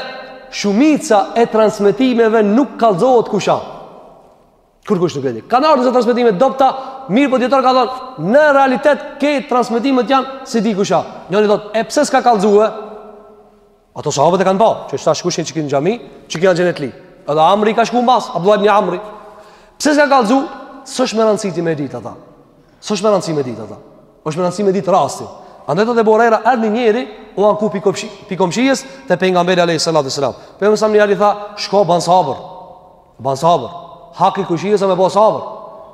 shumica e transmitimeve nuk kallzohet kush a. Kurkush nuk e di. Kanë ardhur transmetime të dobta, mirëpo dijetarët ka thënë, në realitet ke transmetimet janë s'e di kush a. Njëri thotë, e pse s'ka kallxue? Ato sahabët e kanë pa, që është tash kush që hin në xhami, qiky a xhenetli. Edhe Amri ka shkuar mbas, Abdullah ibn Amri. Pse s'ka kallxu? S'është me rëndësi ti me ditë ata. S'është me rëndësi me ditë ata. Është me rëndësi me ditë rastin. Andaj thot Ebu Hurejra erdh një njeri u anku pi komshisë te Pejgamberi a.s. Pejgamberi alejhi selam i tha Shko ban sabër Ban sabër. Haki i kujshisë a me bo sabër.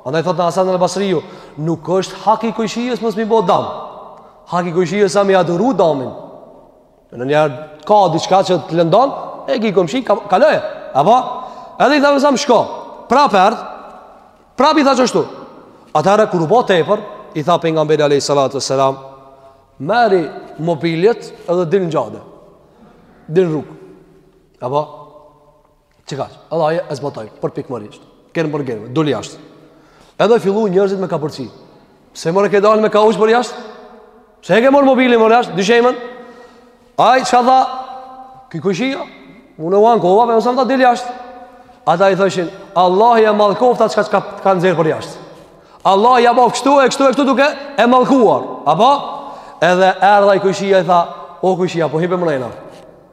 Andaj thot Hasan el Basriu, nuk është haki i kujshisë mos m'i bo dam. Haki i kujshisë a me ia duru damin. Nonjëherë, ka diçka që të lëndon, e ki komshi, ka, kaloje. Apo? Edhe i tha alejhi selam shko. Prap erdh, prap i tha qështu. Atëherë, kur u bo tepër, i tha Pejgamberi alejhi salatu selam, merri mobiljet edhe dil në xhade. Dil në rrugë. Apo? Qikaq, edhe ai e zbatoi përpikmërisht. Kërë për gjerë, doli jashtë. Edhe fillu njerëzit me kapërci. Pse more ke dalë me kauç përjashtë? Pse e ke marrë mobiljen more jashtë, dyshemen? Ai çka tha? Ky kojshia. Unë u ankova, alejhi selam më tha dil jashtë. Ata i thoshin, Allahi e mallkoftë ata çka t'ka nxjerr përjashtë. Allahi ia bëftë kështu e kështu e kështu duke e mallkuar. Apo edhe erdh ai kojshia i tha, o kojshi po hin be mrena.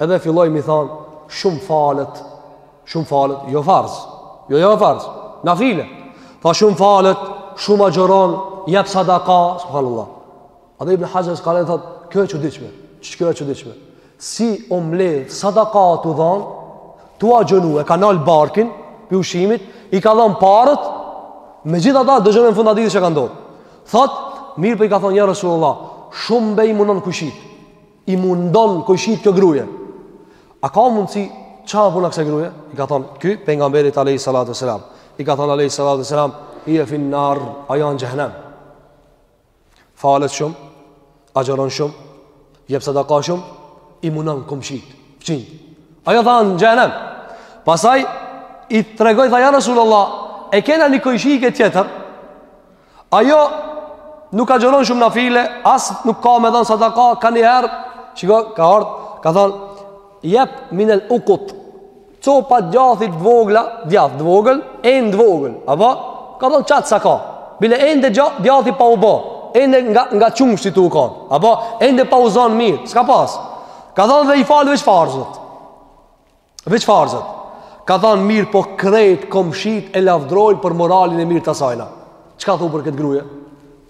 Edhe fillojnë m'i than shumë falet, shumë falet, jo farz, jo jo farz, nafile. Tha shumë falet, shumë agjeron, jep sadaka, subhanallah. Edhe Ibn Haxher Askalani thotë, kjo e çuditshme. Ç'kjo e çuditshme? Si u mledh sadaka tu dhon, tu agjënu e ka nal barkin pi ushqimit, i ka dhon paret, megjithatë dëgjone në fund hadithit çka ndodh. Thot, mirëpo i ka thonë ja Resulallah, shumë be i munon kojshitë. I mundon kojshit kjo gruje. A ka mundësi ça puna kësaj gruje? I ka thonë, ky, pejgamberit alejhi salatu selam. I ka thonë alejhi salatu selam, hije fin nar, ajo n'xhehnem. Falet shumë, agjëron shumë, jep sadaka shumë, i mundon komshit, fqinjë. Ajo tha n'xhehnem. Pasaj, i tregoj, tha ja Rasulullah, e kena një kojshike tjetër, Ajo nuk agjëron shumë nafile, as nuk ka me dhënë sadaka, kanjëherë, sikur ka ardhë, ka thënë, jep minel ukut, copa djathit t'vogla, djath t'vogël, ende t'vogël, apo ka dhënë qatë sa ka, bile ende djathi pa u bo, ende nga, nga qumështi tu u ka, apo ende pa u zonë mirë, s'ka pasë, ka thënë dhe i fal veç farzët, Veç farzët. Ka thënë mirë po krejt komshit e lavdrojnë për moralin e mirë të asajna. Çka thu për këtë gruje?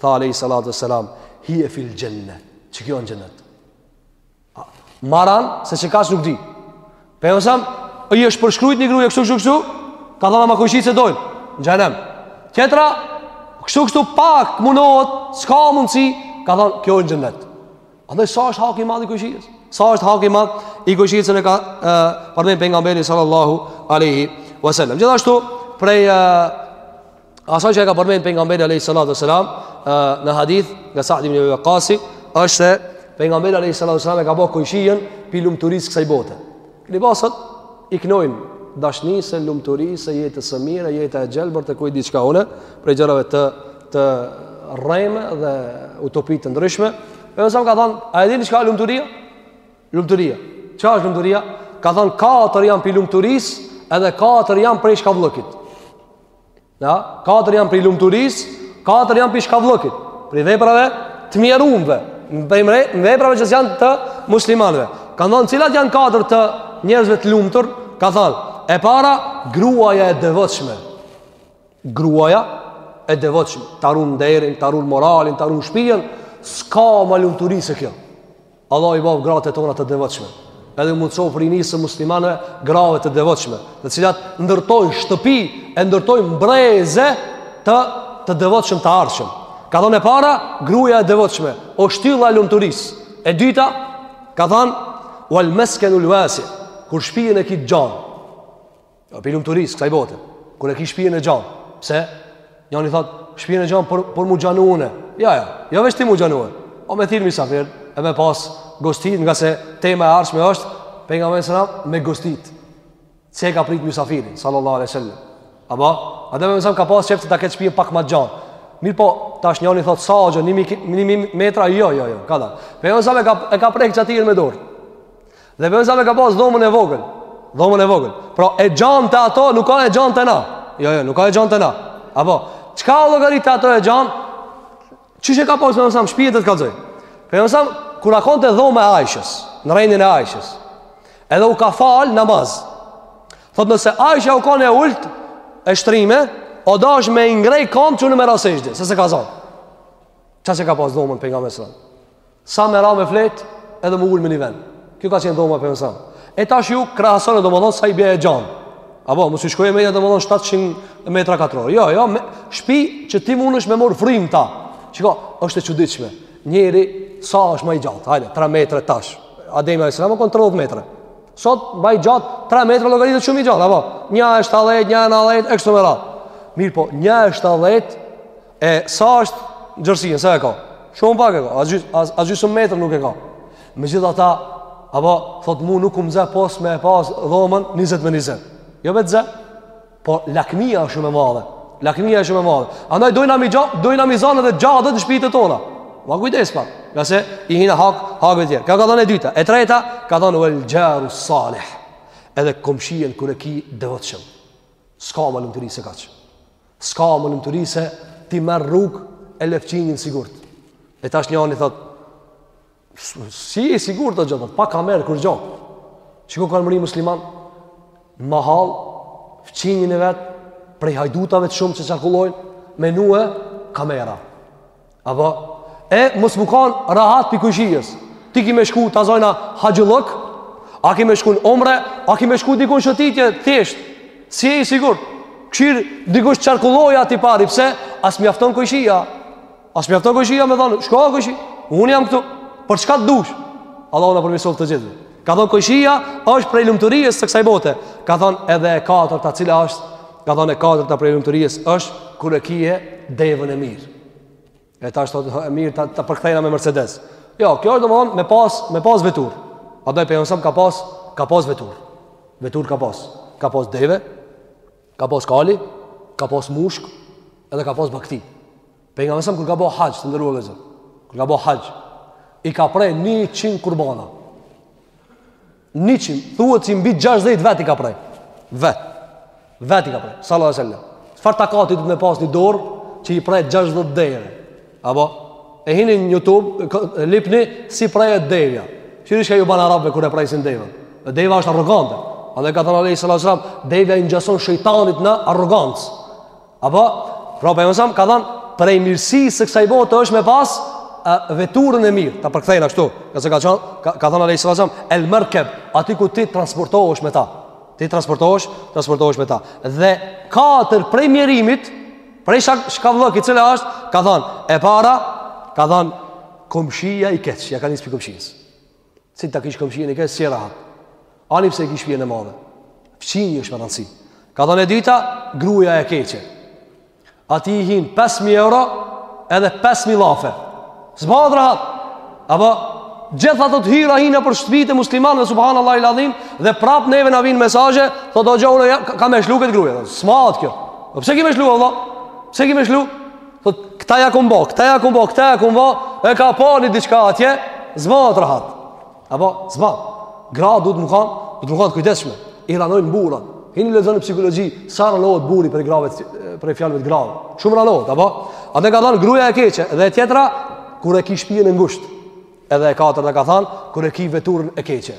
Tha alaihi salatu wasallam, "Hije fil xhenne." Qikjo në xhenet? Ma ran se qikaq nuk di. Pejgamberit i është përshkruajt një gruje kështu kështu kështu. Ka thënë ama kojshit s'e dojnë, në xhehnem. Tjetra kështu kështu pak mundohet, s'ka mundsi, ka thënë kjo në xhenet. A thu sa është hak i madh i kujshijës? Sa është hak i madh i kujshijës që ka përmend pejgamberi sallallahu alaihi wasallam. Gjithashtu prej asaj që e ka përmend pejgamberi alaihi salatu wasalam në hadith nga Sa'd ibn Abi Waqqas është se pejgamberi alaihi salatu wasalam e ka bërë kujshijën pi lumturisë kësaj bote. Libasat i knojnë dashnisë, lumturisë, jetës së mirë, jeta e gjelbërt e ku e di çka unë, prej gjërave të të rreme dhe utopi të ndryshme. Pejgamberi ka thënë, a e dini çka është lumturia? Lumturia. Çka është lumturia? Ka thënë katër janë pi lumturisë, edhe katër janë prej shkavllëkit. Ja, katër janë prej lumturisë, katër janë prej shkavllëkit, prej veprave të mjerumve, prej veprave që s'janë të muslimanëve. Kanë thënë cilat janë katër të njerëzve të lumtur? Ka thënë, e para gruaja e devotshme. Gruaja e devotshme, ta ruan nderin, ta ruan moralin, ta ruan shpijën, s'ka ma lumturi se kjo. Allah i baftë gratë e tona të devotshme Edhe i mundësoftë rinisë muslimane grave të devotshme Të cilat ndërtojnë shtëpi e ndërtojnë breze të, të devotshëm të ardhshëm Ka thonë e para, gruja e devotshme O shtylla e lumturisë E dyta, ka thonë Wal mesken ul vasi Kur shpijen e ki të gjanë Jo, prej lumturisë kësaj bote. Kur e ki shpijen e gjanë, pse? Njani thot, shpijen e gjanë për për mu gjanu unë. Ja, ja. Jo veç ti mu gjanu. O me thirr misafir, e me pas gostit, ngase tema e ardhshme është pejgamberi sallallahu me gostit. Qysh e ka prit misafirin sallallahu alaihi wasallam. Apo, a dhe më ka pas qejf ta ketë shpijen pak ma t'gjanë. Mirëpo, tash njani thot sa hoxhë, 1000 metra, jo, jo, jo, kadal. Pejgamberi sallallahu e ka e ka prek çatinë me dorë. Dhe pejgamberi a.s. e ka pas dhomën e vogël Dhomën e vogël Pra e gjanë te ata nuk ka e gjanë te na Jo, jo, nuk ka e gjanë te na Apo, çka u llogarit te ata e gjanë Qysh e ka pas pejgamberi a.s. shpijen, të kallzoj Pejgamberi a.s., kur u kon te dhoma e Ajshes Në renin e Ajshes Edhe u ka falë namaz Thot nëse Ajshja u kanë ult E shtrime U dasht me i ngrejt kamt që me ra n'sexhde Se s'e ka zonë Qaq e ka pas dhomën pejgamberi a.s. Sa me ra me flet, edhe me u ul me ni ven. Kjo ka qenë dhoma pejgamberit a.s.. E tash ju krahasone domethonë sa i bje e gjanë. Apo, mos i shkoj mendja domethonë 700 metra katror. Jo, jo, me, shpi që ti munesh me marr frym n'ta. Shiko, është e çuditshme. Njeri, sa është ma i gjatë, hajde, 3 metre tash. Ademi a.s. u konë 30 metre. Sot, ma i gjatë, 3 metre llogaritet shumë i gjatë, apo. Nja e 70, nja e 90, e kështu me radhë. Mirëpo, nja e 70, E sa është gjërësinë, sa e ka? Shumë pak e ka, as gjysë, a, as gjysë metër nuk e ka. Megjithatë, apo, thot mu nuk um zë pos me e pas dhomën 20 me 20. Jo be, të zë, po lakmija është shumë e madhe. Lakmija është shumë e madhe. Andaj dojna mi, dojna mi zanë edhe xhadet n'shpijat tona. Ma kujdes pak, ngase i hina hak, hakve tjerë. Ka ka thonë e dyta, e treta, ka thonë uel xharu salih. Edhe komshien kur e ki t'devotshëm. S'ka ma lumturi se kaq. S'ka ma lumturi se ti merr rrugë e le fqinjin sigurt. E tash njani thot, si i sigurt o hoxhë, thot, pa kamerë kurgjo. Shiko ku kanë mrri muslimant? N'mahallë, fqinjin e vetë, prej hajdutave të shumë që qarkullojnë, me vnue kamera. Apo, e mos mu kanë rahat prej kojshisë. Ti ki me shku ta zojna haxhillëk, a ki me shku në umre, a ki me shku dikun shëtitje, thjesht, s'je i sigurt, kshyr dikush qarkullo aty pari, pse, a s'mjafton kojshija, a s'mjafton kojshija me thonë, shko o kojshi, unë jam këtu, për çka të dush, Allahu na përmirësoftë të gjithë, ka thonë kojshija, është prej lumëturijës së kësaj bote, ka thonë edhe e katërta cila është, ka thonë e katërta prej lumëturijës është, kur e kie devën e mirë, E tash thotë, e mirë, ta, ta përkthejna me Mercedes. Jo, kjo është domthon me pas, me pas vetur. Andaj pejgamberi a.s. ka pas, ka pas vetur. Vetur ka pas. Ka pas deve, ka pas kali, ka pas mushk, edhe ka pas bakti. Pejgamberi a.s. kur ka bo haxh, të nderuar vëllezër. Kur ka bo haxh, i ka pre 100 kurbana. Niqind, thuhet si mbi 60 vet i ka pre. Vet. Vet i ka pre. Sallallahu alaihi wasallam. Çfarë takati me pas në dorë që i pre 60 deve. Apo e hini në YouTube, lypni si prehet devja. Kqyrni çka ju ban arabëve kur e presin devën? Deva është arrogante. Andaj ka thënë alejhi salatu ves-selam, devja i ngjason shejtanit në arrogancë. Apo, prapë alejhi selam, ka thonë, prej mirësisë së kësaj bote është me pas, a, veturën e mirë, ta përkthejmë kështu, se ka thonë, ka, ka thonë alejhi salatu ves-selam, el merkeb, aty ku ti transportohesh me ta, ti transportohesh, transportohesh me ta, dhe katër prej mjerimit, prej shak, shkavllëki, cila është, ka thonë, e para, ka thonë, komshia i keq, ja ka nis prej komshijës, Si ta kish komshinë e keq s'je rahat. Ani pse e ki shpijën e madhe. Fqinji është me rëndësi. Ka thënë e dyta, gruja e keqe. Aty i hin 5.000 euro edhe 5.000 llafe. S'bahet rahat. Apo, gjithë ato të hyra hijnë për shtëpitë e muslimanëve dhe subhanallahil adhim dhe prap neve na vijnë mesazhe, thot dëgjo unë kam me shlu këtë gruja. S'mahet kjo. Po pse ki me shlu, o vlla? Pse ki me shlu? Thot, këta ja kam bo, këta ja kam bo, këta ja kam bo, e ka pa një diçka atje, s'bahet rahat. Apo, s'bahet. Gratë duhet me kanë, duhet me kanë të kujdesshme. I rranojnë burrat. Hini lexoni psikologji, sa rranohet burri prej grave, prej fjalëve të grave. Shumë rranohet, apo? Andaj ka thënë gruaja e keqe, dhe e tjetra kur e ki shpijën e ngushtë. Edhe e katërta ka thënë kur e ki veturën e keqe.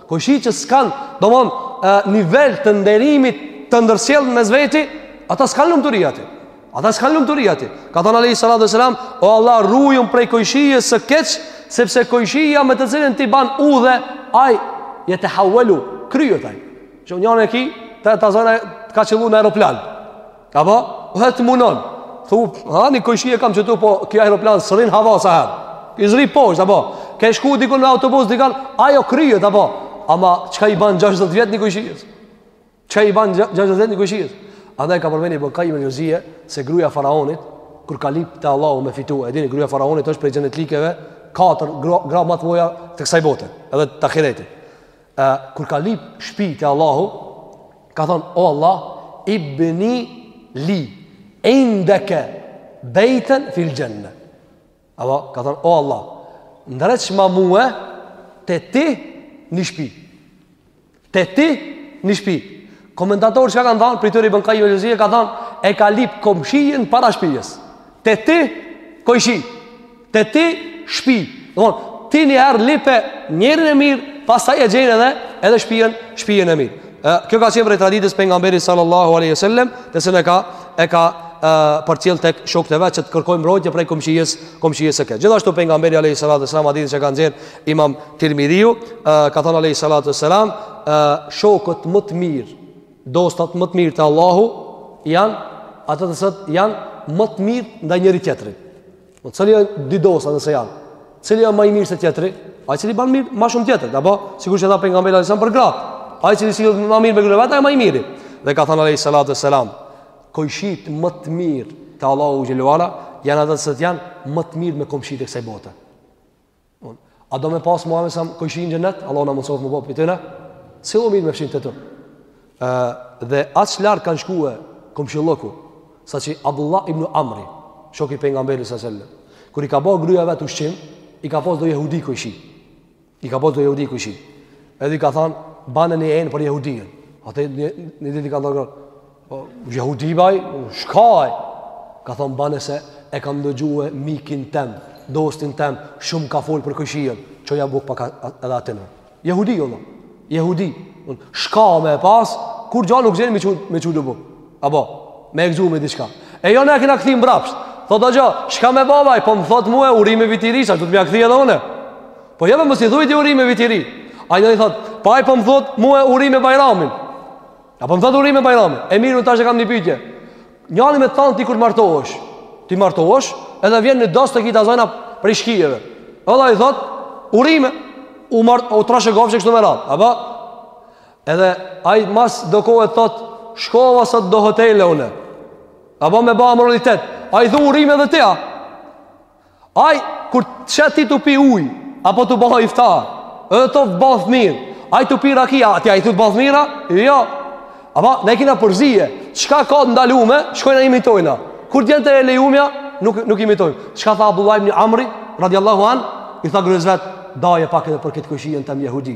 Kojshi që s'kanë, domethonë, nivel të nderimit të ndërsjellë në mes veti, ata s'kanë lumturi aty. Ata s'kanë lumturi aty. Ka thonë alejhi salatu ves-selam, o Allah, rujëm prej kojshijës së keq, sepse kojshija me të cilin ti ban udhë, ai jetehavvelu, kryhet ai. Që njën e ki, ta zomë, të ka qëllu në aeroplan. Apo, dhe të munon. Thu, ha, një kojshi e kam qetu, po, ky aeroplan s'rrin n'hava sa herë. Ky zbret poshtë, apo. Ke shku dikun me autobus, dikun, ajo kryhet, apo. Ama, çka i ban 60 vjet një kojshijës? Çka i ban 60 vjet një kojshijës? Andaj ka përmend Ibn Kajim el Xhevzije, se gruja faraonit, kur ka lyp te Allahu me fitu, e dini, gruja faraonit është prej xhenetlikeve, katër gra, grave ma të mdhaja të kësaj bote, edhe të ahiretit. e, kur ka lyp shpi te Allahu, ka thonë, o Allah, ibni li indeke bejten fil xhenne. Apo, ka thonë, o Allah, ndreqma mu, te ti një shpi. Te ti një shpi. Komentatorët çka kanë thonë, prej tyre Ibn Kajim el Xhevzije, ka thonë, e ka lyp komshijën para shpijës. Te ti, kojshi. Te ti shpi. Domthon, ti një herë lype njerin e mirë, pastaj e gjen edhe edhe shpijën, shpijën e mirë. Ë, kjo ka qenë prej traditës pejgamberit sallallahu alaihi wasallam, të cilën e ka e ka përcjell te shokët e vet që të kërkojnë mbrojtje prej komshijës, komshijës së keq. Gjithashtu pejgamberi alejhi selam, hadithi që ka nxjerr imam Tirmidhiu, ka thënë a.s. Shokët më të mirë, dostat më të mirë te Allahu janë ata të cilët janë më të mirë ndaj njëri-tjetrit. Po cili janë dy dosta nëse janë? Cili o më i mirë se tjetri? Ai cili bën mirë më shumë tjetër, apo sikur që tha pejgamberi alajhi salam për gratë. Ai cili sillet më mirë me grun e vet, ai më i miri. Dhe ka thënë alajhi salatu selam, kojshit më të mirë te Allahu xhelle ve ala janë ata të cilët janë më të mirë me komshit e kësaj bote. A do me pas Muhammedin a.s. kojshi n'xhennet? Allahu na mundësoftë me u ba prej tyne. Sillu mirë me fqinjët e tu. E, dhe aq lartë kanë shkue komshilloku, sa që Abdullah ibn Amri, shok i pejgamberit alejhi selam, kur i ka bërë gruja e vet ushqim, i ka pas do jehudi kojshi. I ka pas do jehudi kojshi. Edhe i ka thanë, bane një enë për jehudin. Ate një, një ditë i ka ndarë Po, jehudi baj, shka, ka thonë bane se e kam dëgjue mikin tem, dostin tem, shumë ka folë për kojshijën, çoja bukë pak edhe atij. Jehudi, jo, jehudi, shka me e pas, kurgja nuk gjenë me që, me që dëbu, apo, me e këgju me diqka. E jo ne e kena kthy mbrapsht, thot hoxhë, shka me ba, ai, po më thot mue urime viti i ri, a duhet m'ia kthy edhe une. Po jo ve, mos i thuj ti urime viti i ri, ai i thot, pa ai po më thot mue urime bajramin, Apo më thotë urime bajrami E mirë unë tash e kam një pytje Njani me thonë ti kur të martohesh Ti martohesh Edhe vjen një dost e ki, ta zojna prej shkijeve Edhe ai thotë urime U mart u trashëgofsh e kështu me radhë Apo Edhe ai mas do kohe t'thotë Shkova sot do hotele une Apo me ba amoralitet A i thu urime dhe ti a Ai kur t'sheh ti tu pi ujë apo tu ba iftar, edhe të bëftë mirë, ai tu pi rakia, ti a i thu bëftë mirë a? Jo. Apo ne i kena përzie, çka ka të ndalume, shkojna imitojna. Kur të jetë e lejumja, nuk nuk imitojmë. Çka tha Abdullah ibn Amri radiallahu an, i tha grues vet, daje pak edhe për këtë kojshien tem jehudi.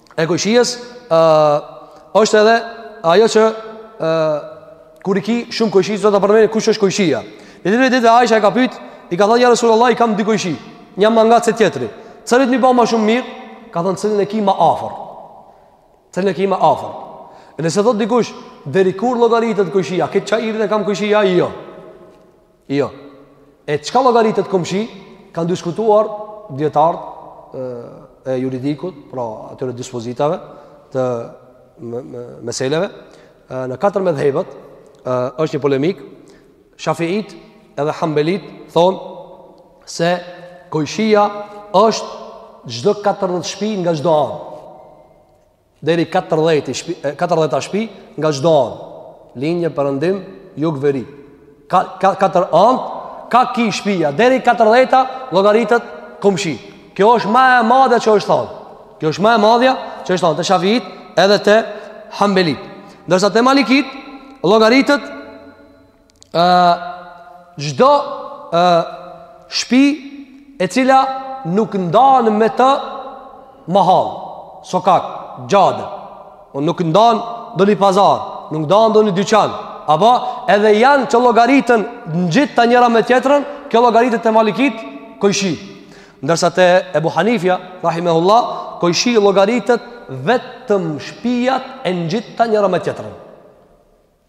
e kojshies ë është edhe ajo që ë kur i ki shumë kojshi do ta përmendi kush është kojshia. Një ditë ditë Aisha e ka pyet, i ka thënë ja Resulullah i kam dy kojshi, një ma ngat se tjetri. Cilit m'i bë më shumë mirë? Ka thënë cilin e ki më afër. Cilin e ki më afër. E nëse thot dikush deri kur llogaritet kojshia, këtë çairin e kam kojshi a jo. Jo. E çka llogaritet komshi? Kan diskutuar dijetarët e juridikut, pra atyre dispozitave të meseleve në katër medhhebet, është një polemikë. Shafiitë edhe Hambelitë thonë se komshia është çdo 40 shtëpi nga çdo anë. deri 40 shtëpi, 40 shtëpi nga çdo anë. Lindje perëndim, jug veri. Ka ka katër anët, ka ki shtëpia deri 40-ta llogaritet komshi. Kjo është ma e madhja që është thanë. Kjo është ma e madhja që është thanë te Shafiitë edhe te Hambelitë. Ndërsa te Malikitë llogaritet ë çdo ë shtëpi e cila nuk ndan me të mahallë, sokak, xhade. O nuk ndan ndonjë pazar, nuk ndan ndonjë dyqan. Apo edhe janë që llogariten ngjitta njëra me tjetrën, kjo llogaritet te malikitë, kojshi. Ndërsa te Ebu Hanifja, Rahimehullah, kojshi llogaritet vetëm shpijat e ngjitta njëra me tjetrën.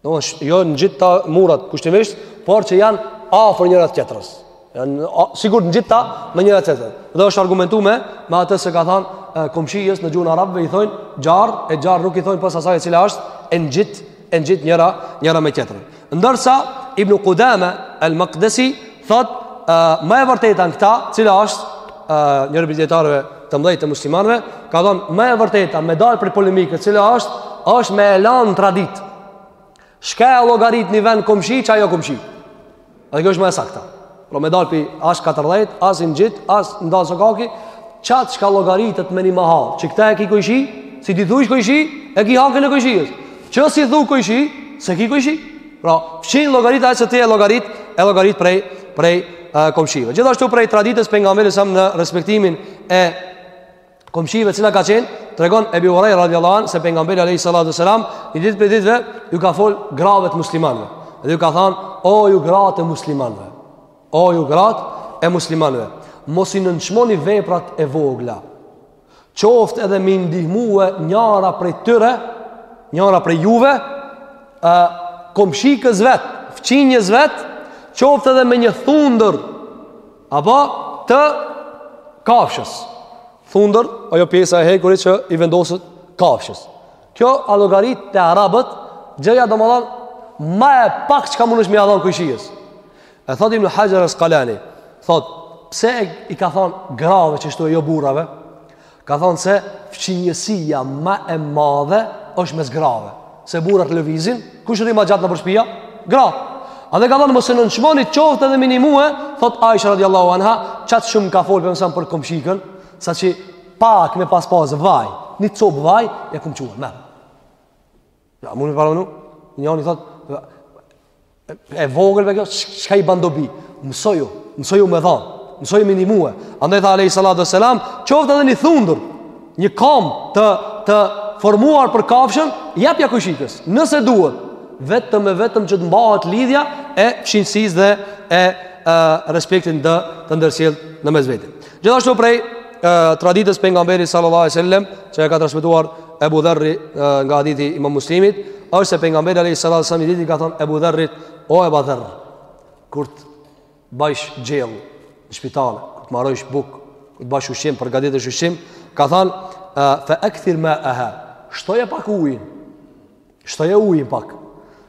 Do të jo ngjitta murat kushtimisht, por që janë afër njëra tjetrës. Janë sikur ngjitta me njëra tjetrën. Dhe është argumentuar me me atë se ka thënë komshisë në gjuhën arabe i thonë xhar e xhar nuk i thonë pos asaj e cila është e ngjit e ngjit njëra njëra me tjetrën. Ndërsa Ibn Qudama al-Maqdisi thotë më e vërteta në këta, cila është njëri prej dijetarëve të mëdhenj të muslimanëve, ka thënë më e vërteta me dalë prej polemike, e cila është është me e lan traditë. Çka e llogarit një vend komshi, qajo komshi. Edhe kjo është ma e sakta. Pra me dalë prej as 40, as i ngjit, as ndan sokaki, qat çka llogaritet me një mahallë. Që këta e ki komshi, si t'i thujsh komshi, e ki hakin e komshisë. Që s'i thu komshi, s'e ki komshi. Pra, fshin llogarit a se ti e llogarit, e llogarit prej prej komshive. Gjithashtu prej traditës së pejgamberit sa në respektimin e komshive cila ka qenë, tregon Ebi Hurejra radhiyallahu an se pejgamberi alayhi salatu selam një ditë prej ditëve ju ka fol grave të muslimanëve. Dhe ju ka thënë, "O ju gratë e muslimanëve, o ju gratë e muslimanëve, mos i nënçmoni veprat e vogla." qoftë edhe me i ndihmue njëra prej tyre, njëra prej juve, ë komshikës vet, fqinjës vet, qoftë edhe me një thundër apo të kafshës. Thundër, ajo pjesa e hekurit që i vendoset kafshës. Kjo a llogaritë te arabët, gjëja domethanë ma e pak çka mundesh me ia dhan kojshisë. E thot Ibn Hajar Askalani, thot, pse e, i ka thanë grave qështu e jo burrave? Ka thanë se fqinjësia ma e madhe është mes grave. Se burrat lëvizin, kush rri ma gjatë nëpër shpia? Grat. Edhe ka thanë mos e nënçmoni qoftë edhe me nimue, thot Aisha radhiyallahu anha, qaq shumë ka fol Pejgamberi për komshikën, saqi pak me pas pas vaj, një cop vaj e kom çu. Ja, mund me paramenu, njani thotë, e vogël ore kjo, çka i ban dobi? Mësoju, mësoju me dhanë, mësoju me nihmue. Andaj tha alejhi salatu ve selam, qoftë edhe një thundur, një kamë të, të formuar prej kafshës, jepja kojshikës, nëse duhet, vetëm e vetëm që të mbahet lidhja e fqinjësisë dhe e, e respektit të ndërsjellë në mes veti. Gjithashtu prej e, traditës Pejgamberit sallallahu alejhi ve sellem, që e ka transmetuar Ebu Dherri nga hadithi i Imam Muslimit, është se pejgamberi alayhi salatu wasallam një ditë i ka thanë Ebu Dherrit, o Eba Dherr, kur të bajsh gjellë në shpi tane, kur të marojsh bukë, kur të bajsh ushqim, përgatitësh ushqim, ka thanë fa akthir ma aha. Shtoje pak ujin. Shtoje ujin pak.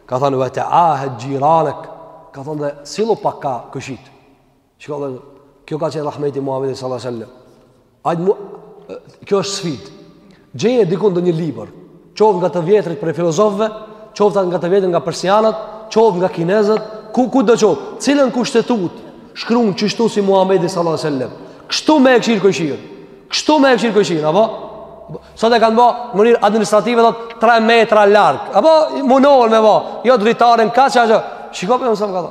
Ka thanë wa ta'ahad jiranak. Ka thanë dhe sillu pak ka kojshitë. Shiko dhe Kjo ka qenë rahmeti i Muhammedit sallallahu alaihi wasallam. Ai mu... kjo është sfidë. Gjeje dikun ndonjë libër, qoftë nga të vjetrit prej filozofëve, qoftë nga të vjetrit nga persianat, qoftë nga kinezat, ku kudo qoftë, cilën kushtetutë shkrun qështu si Muhammedi sallallahu alaihi wasallam. Kështu me e kqyrë kojshinë. Kështu me e kqyrë kojshinë, apo? Sot e kanë ba në mënyrë administrative do 3 metra larg. Apo mundohen me ba. Jo dritaren ka kjo. Shiko Pejgamberi ka.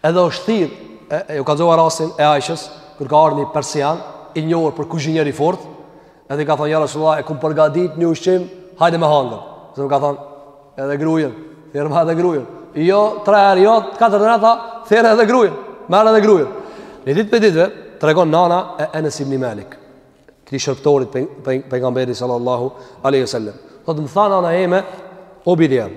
Edhe është thirr, e ju ka dhënë rastin e Aishës, kur ka ardhur një persian i njohur për kuzhinier i fortë, edhe ka thanë ja Rasulullah, e kom përgatit një ushqim, hajde me hangër. Thot ka thanë, edhe grujën, thirre edhe grujën. Jo, tre herë, jo, katër herë tha, thirre edhe grujën, merre edhe grujën. Një ditë prej ditëve tregon nana e Enes ibn Malik, këtij shërbëtorit të pejgamberit sallallahu alaihi wasallam. Thot më tha nana jeme, o biri jem,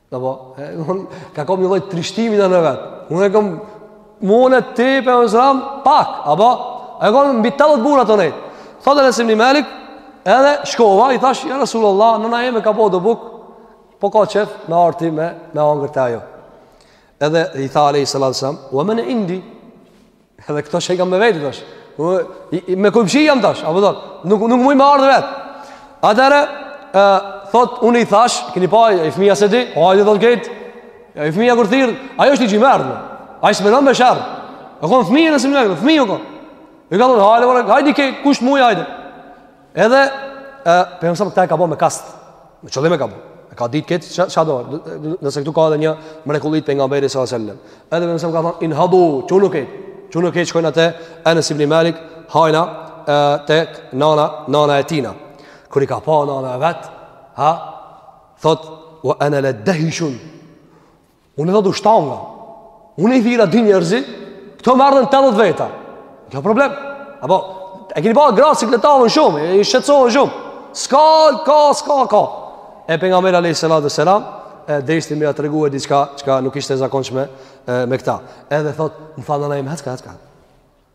Apo, ka ka një lloj trishtimi në vet. Unë kam mujn e ti pe thrram pak, apo? E kon mbi 80 burra tanë. Thotë Enes ibn Malik, edhe shkova i thash ja Rasulullah, nona jeme ka bo do bukë, po ka qef me ardh ti me me hangër te ajo. Edhe i tha alejhi salatu wasallam, "Wa man indi?" Edhe këto që i kam me veti, tha. Me kujt që jam tash, apo thot, nuk nuk muj me ardh vet. Atëhere thot unë i thash, keni pa ai fmija se ti, hajde thot krejt. Ai fmija kur thirr, ai osht i xhymert. Ai s'menon me sherr. O kon fmi Enesi, fmi u kon. E ka thonë, hajde, hajde, krejt, kush muj, hajde. Edhe ë pejgamberi sa këta e ka bën me kast. Me qëllim e ka bën. E ka ditë këtë ç'a do. Nëse këtu ka edhe një mrekulli të pejgamberit sa selam. Edhe pejgamberi sa ka thënë in hadu çunu ke. Çunu ke shkojna te Anas ibn Malik hajna te nana nana e tijna. Kur i ka pa nana e vet, ai thot wa ana la dahishun. Unë thot u shtanga. Unë i thirra dy njerëz, këto më erdhën 80 veta. Kjo problem. Apo e keni pa gratë sikletohen shumë, u shqetësohen shumë. S'ka, ka, s'ka, ka. E pejgamberi alejhi salatu selam, e deshti me ja tregue diçka, çka nuk ishte e zakonshme, me këta. Edhe thot, më tha nana ime, hec ka, hec ka.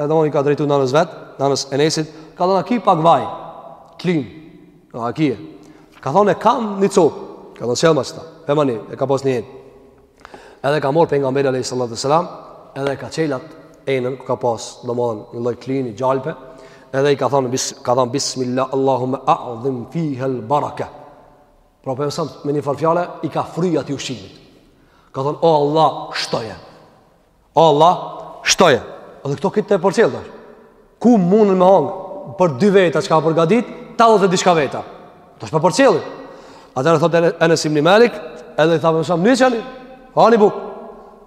Edhe ju ka drejtu nënës vet, nënës Enesit, ka thonë a ki pak vaj, tlyn. Do a ki. Ka thonë kam një cop. Ka thonë sjellma kta. E mani, e ka pas një enë. Edhe ka marr pejgamberi alayhi salatu wasallam, edhe ka çel at enën ku ka pas, domthon një lloj tlyni gjalpe, edhe i ka thonë bis, ka thonë bismillah allahumma a'zim fiha al-baraka. Pra po si me një farë fjale i ka fry atij ushqimit. Ka thonë o Allah, shtoje. Allah, shtoje. Dhe këto këtë e përcjell, dhe. Ku mundën me hangër për dy veta që ka përgatit, 80 e diçka veta. Tash po përcjell. Atëherë thotë Enes ibni Malik, edhe i tha pejgamberi a.s., nisjani, hani buk.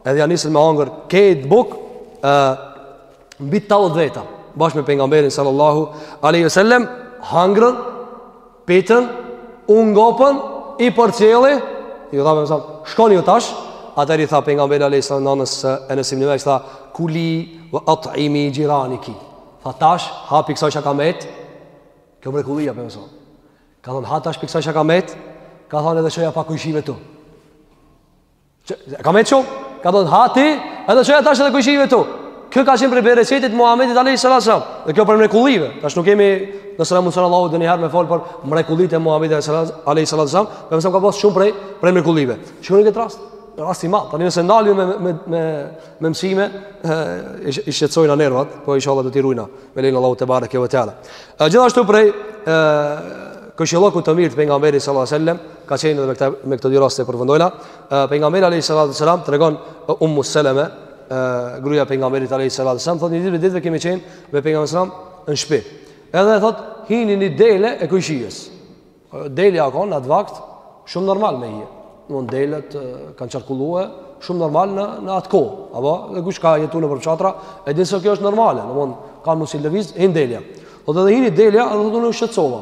Edhe ja nisën me hangër, kejt buk, e, mbi 80 veta. Bashkë me pejgamberin sallallahu aleyhi sallem, hangërën, Pitën, u ngopën, i përcjelli, i tha pejgamberi a.s., shkoni ju tash, atëher i tha pejgamberi alejhi selam nanës së Enes ibni Malik, tha, kuli ve at'imi xhiraneki. Tha tash, ha prej kësaj që ka met, kjo mrekullia e pejgamberit a.s. Ka thonë, ha tash prej kësaj që ka met, ka thonë edhe çoja pak kujshive tu. Çka ka met, ka thon ha ti, edhe çoja tash edhe kujshive tu. Kjo ka qenë prej bereqetit Muhammedit alejhi salatu selam. Dhe kjo prej mrekullive. Tash nuk kemi, na e mundëson Allahu dhe njëherë me folë për mrekullit e Muhammedit alejhi salatu selam. Pejgamberi a.s. ka pas shumë prej, prej mrekullive. Shikoni këtë rast. Një rast i madh. Tani nëse ndalju me, me, me, me mësime, i sh, i shqetësojna nervat, po inshallah do t'i rujna. Me lejen e Allahut tebareke ve teala. Gjithashtu prej, kujshillëkut të mirë të pejgamberit sallallahu alajhi wasallam ka qenë edhe këta me këto dy raste përfundojna pejgamberi alayhi salatu sallam tregon ummu seleme gruaja e pejgamberit alayhi salatu sallam thotë një ditë ditëve kemi qenë me pejgamberin sallam në shtëpi edhe e thotë hini ni dele e kujshijes delja ka qenë atë vakt shumë normal me hi domthon delet kanë qarkullue shumë normal në në atë kohë apo dhe kush ka jetuar nëpër fshatra e din se kjo është normale domthon ka mos i lëviz hin delja thot edhe hini delja edhe thot u shqetësova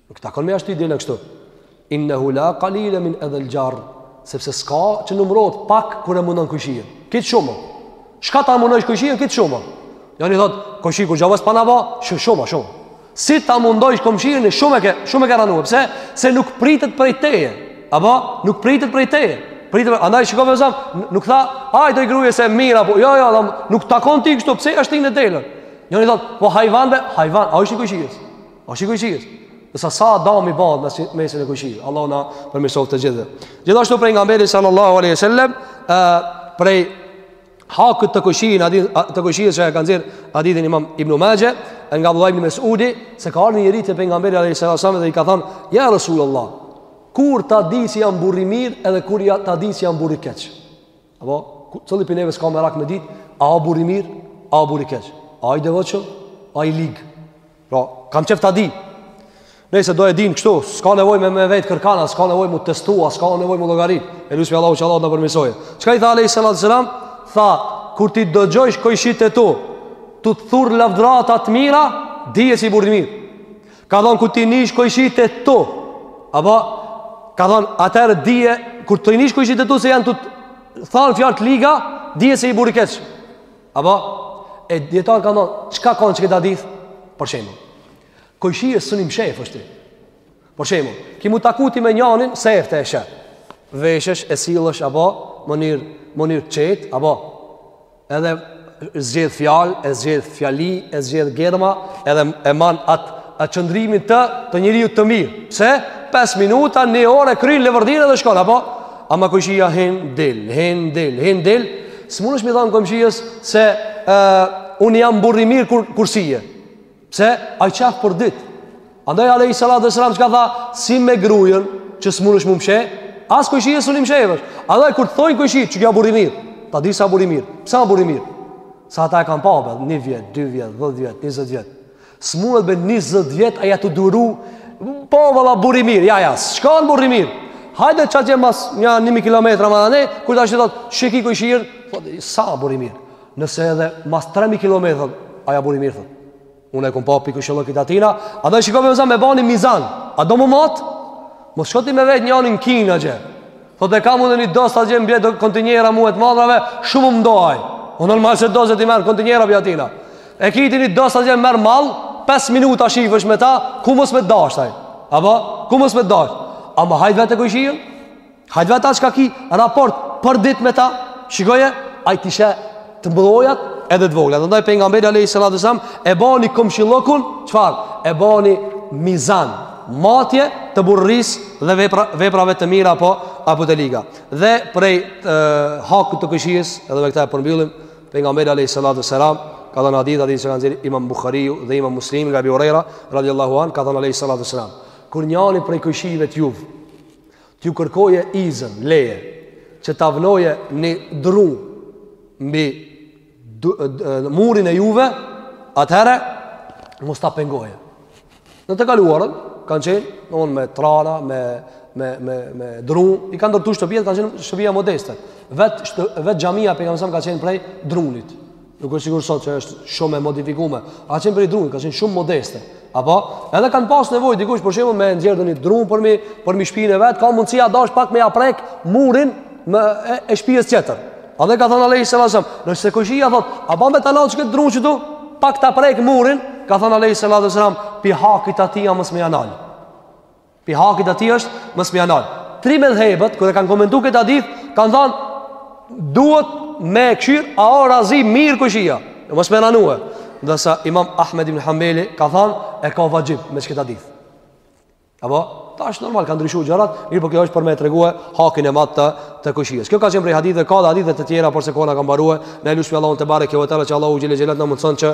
Nuk ta kanë me ja shti në derë kështu. Innahu la qalila min adha al-jar, sepse s'ka që numërohet pak kur e mundon kojshinë. Krejt shumë. Çka ta mundojsh kojshinë krejt shumë. Jani thot, kojshi ku javas pa nava, shumë shumë shumë. Si ta mundojsh kojshinë shumë e ke, shumë e garantuar, pse? Se nuk pritet prej teje. Apo nuk pritet prej teje. Pritet, andaj shikoj me zot, nuk tha, hajde do i gruaje se mirë apo jo jo, nuk takon ty kështu, pse është ti në derën? Jani thot, po hajvanve, hajvan, a është i kojshisë? A është i kojshisë? Dhe sa sa dami bahet në mesin e kojshive. Allahu na përmirësoftë të gjithëve. Gjithashtu prej pejgamberit sallallahu alaihi wasallam, ë prej hakut të kojshisë, të kojshisë që e ka nxjerr hadithin Imam Ibnu Maxhe, nga Abdullah ibni Mes'udi, se ka ardhur një njeri te pejgamberi alejhi salatu wasallam dhe i ka thënë: "Ja, ja, Rasulullah, kur ta di si jam burr i mirë edhe kur ja ta di si jam burr i keq?" Apo, cili pi neve s'ka merak me dit, a o burrë i mirë, a o burrë i keq. A i devoçëm, a i lig. Pra, kam qejf ta di. Nëse do e dim kështu, s'ka nevoj me me vetë kërkana, s'ka nevoj mu testua, s'ka nevoj mu llogarit. E lusmi Allahun që Allah t'na përmirësojë. Çka i tha alejhi salatu ve selam? Tha, kur t'i dëgjojsh kojshitë e tu, tu të thur lavdërata të mira, dhije që je burrë i mirë. Ka thënë kur t'i nish kojshitë e tu. Apo ka thënë atëherë dije kur t'i nish kojshitë e tu se janë tu thanë fjalë të liga, dije se je burrë i keq. Apo e dijetarët kanë thënë çka kanë që këta ta dinë për shembull. Kojshisë s'mun i mshefesh ti. Për shembull, ki mu taku ti me njanin sefte e shef. Veshësh e sillesh apo mënir mënir qetë apo Edhe zgjedh fjalë, e zgjedh fjali, e zgjedh germa, edhe e man atë a qëndrimin të të njeriu të mirë. Pse? 5 minuta, 1 orë kryen leverdin dhe shkon apo? Ama kojshija hin dil, hin dil, hin dil. S'mundesh m'i than komshijës se ë uh, un jam burrë mirë kur s'je. Pse ai t'sheh për ditë. Andaj alayhi salatu wasalam çka tha, si me grujën që smunesh mu mshef, as kojshisë s'un i mshefesh. Andaj kur të thojnë kojshia çka burrë i mirë, ta dish se a burrë i mirë. Pse a burrë i mirë? Se ata e kanë pa, një vjet, dy vjet, 10 vjet, 20 vjet. S'munet be 20 vjet ai tu duru, po valla burrë i mirë, ja ja, çka kan burrë i mirë. Hajde qatje mas një 1000 kilometra më anë, kur tash i thot, shiki kojshi, po s'a burrë i mirë. Nëse edhe mas 3.000 km, ai a burrë i mirë, Unë e kumë pa piku shëllë këtë atina, a do e shikove me bani mizan, a do mu matë? Mos shko ti me vetë njanin në Kinë, atje. Thot e kam unë një dost atje m'bjen do kontinjera mu e të mëdhaja, shumë më do ai. O normal se do se ti merr kontinjera pi atina. E ki ti një dost atje merr mall, 5 minuta shifesh me ta, ku mos me dasht ai? Apo, ku mos me dasht ai? Ama hajt vete kojshijën? Hajt vet ata çka ki raport për ditë me ta, shikoje, ai t'i sheh të mëdhojat edhe të voglat. Andaj pejgamberi alejhi salatu selam, e bani komshillëkun, çfarë, e bani mizan, matje të burrërisë dhe vepra, veprave të mira apo, apo të liga. Dhe prej e, hakut të kojshisë, edhe me këta e përmbyllim, pejgamberi alejhi salatu selam, ka thanë në hadith, hadith që e ka nxjerrë imam Buhariu dhe imam Muslimi, nga Ebi Hurejra, radiallahu anhu, ka thanë alejhi salatu selam. Kur njani prej kojshive të juve, T'ju kërkoje izën leje që ta vnoje një dru mbi murin e juve, atëherë mos ta pengoje. Në të kaluarën kanë qenë, domthonë me trana, me me me me dru, i kanë ndërtu shtëpiat, kanë qenë shtëpia modeste. Vet vet xhamia e pejgamberit ka qenë prej drunit. Nuk është sikur sot që është shumë e modifikume. Ka qenë prej drunit, ka qenë shumë modeste. Apo, edhe kanë pas nevojë dikush për shembull me nxjerrë ndonjë dru përmi, përmi shpinë e vet, ka mundësi a dasht pak me ja prek murin me e, e shtëpisë tjetër. A dhe ka thënë alejhi salatu selam, nëse kojshia thotë, a ban me ta lanë qët dru qëtu, pak ta prek murin, ka thënë alejhi salatu selam, pi hakit atij a mos me ja nal. Pi hakit atij është mos me ja nal. Tri medhhebet, kur e kanë komentu këtë hadith, kanë thanë, duhet me e kqyr, a o razi mirë kojshia, e jo, mos me ranue. Ndërsa imam Ahmed ibn Hanbeli ka thanë, e ka vaxhib me qëket hadith. Apo, tash normal, kanë ndryshu gjërat, mirëpo kjo është për me e tregue hakin e madh të, të kojshisë. Kjo ka qenë prej haditheve, ka dhe hadithe të tjera, por se koha ka mbarue, ne e lusim Allahun tebareke ve teala që Allahu xhele xhelaluhu na mundëson që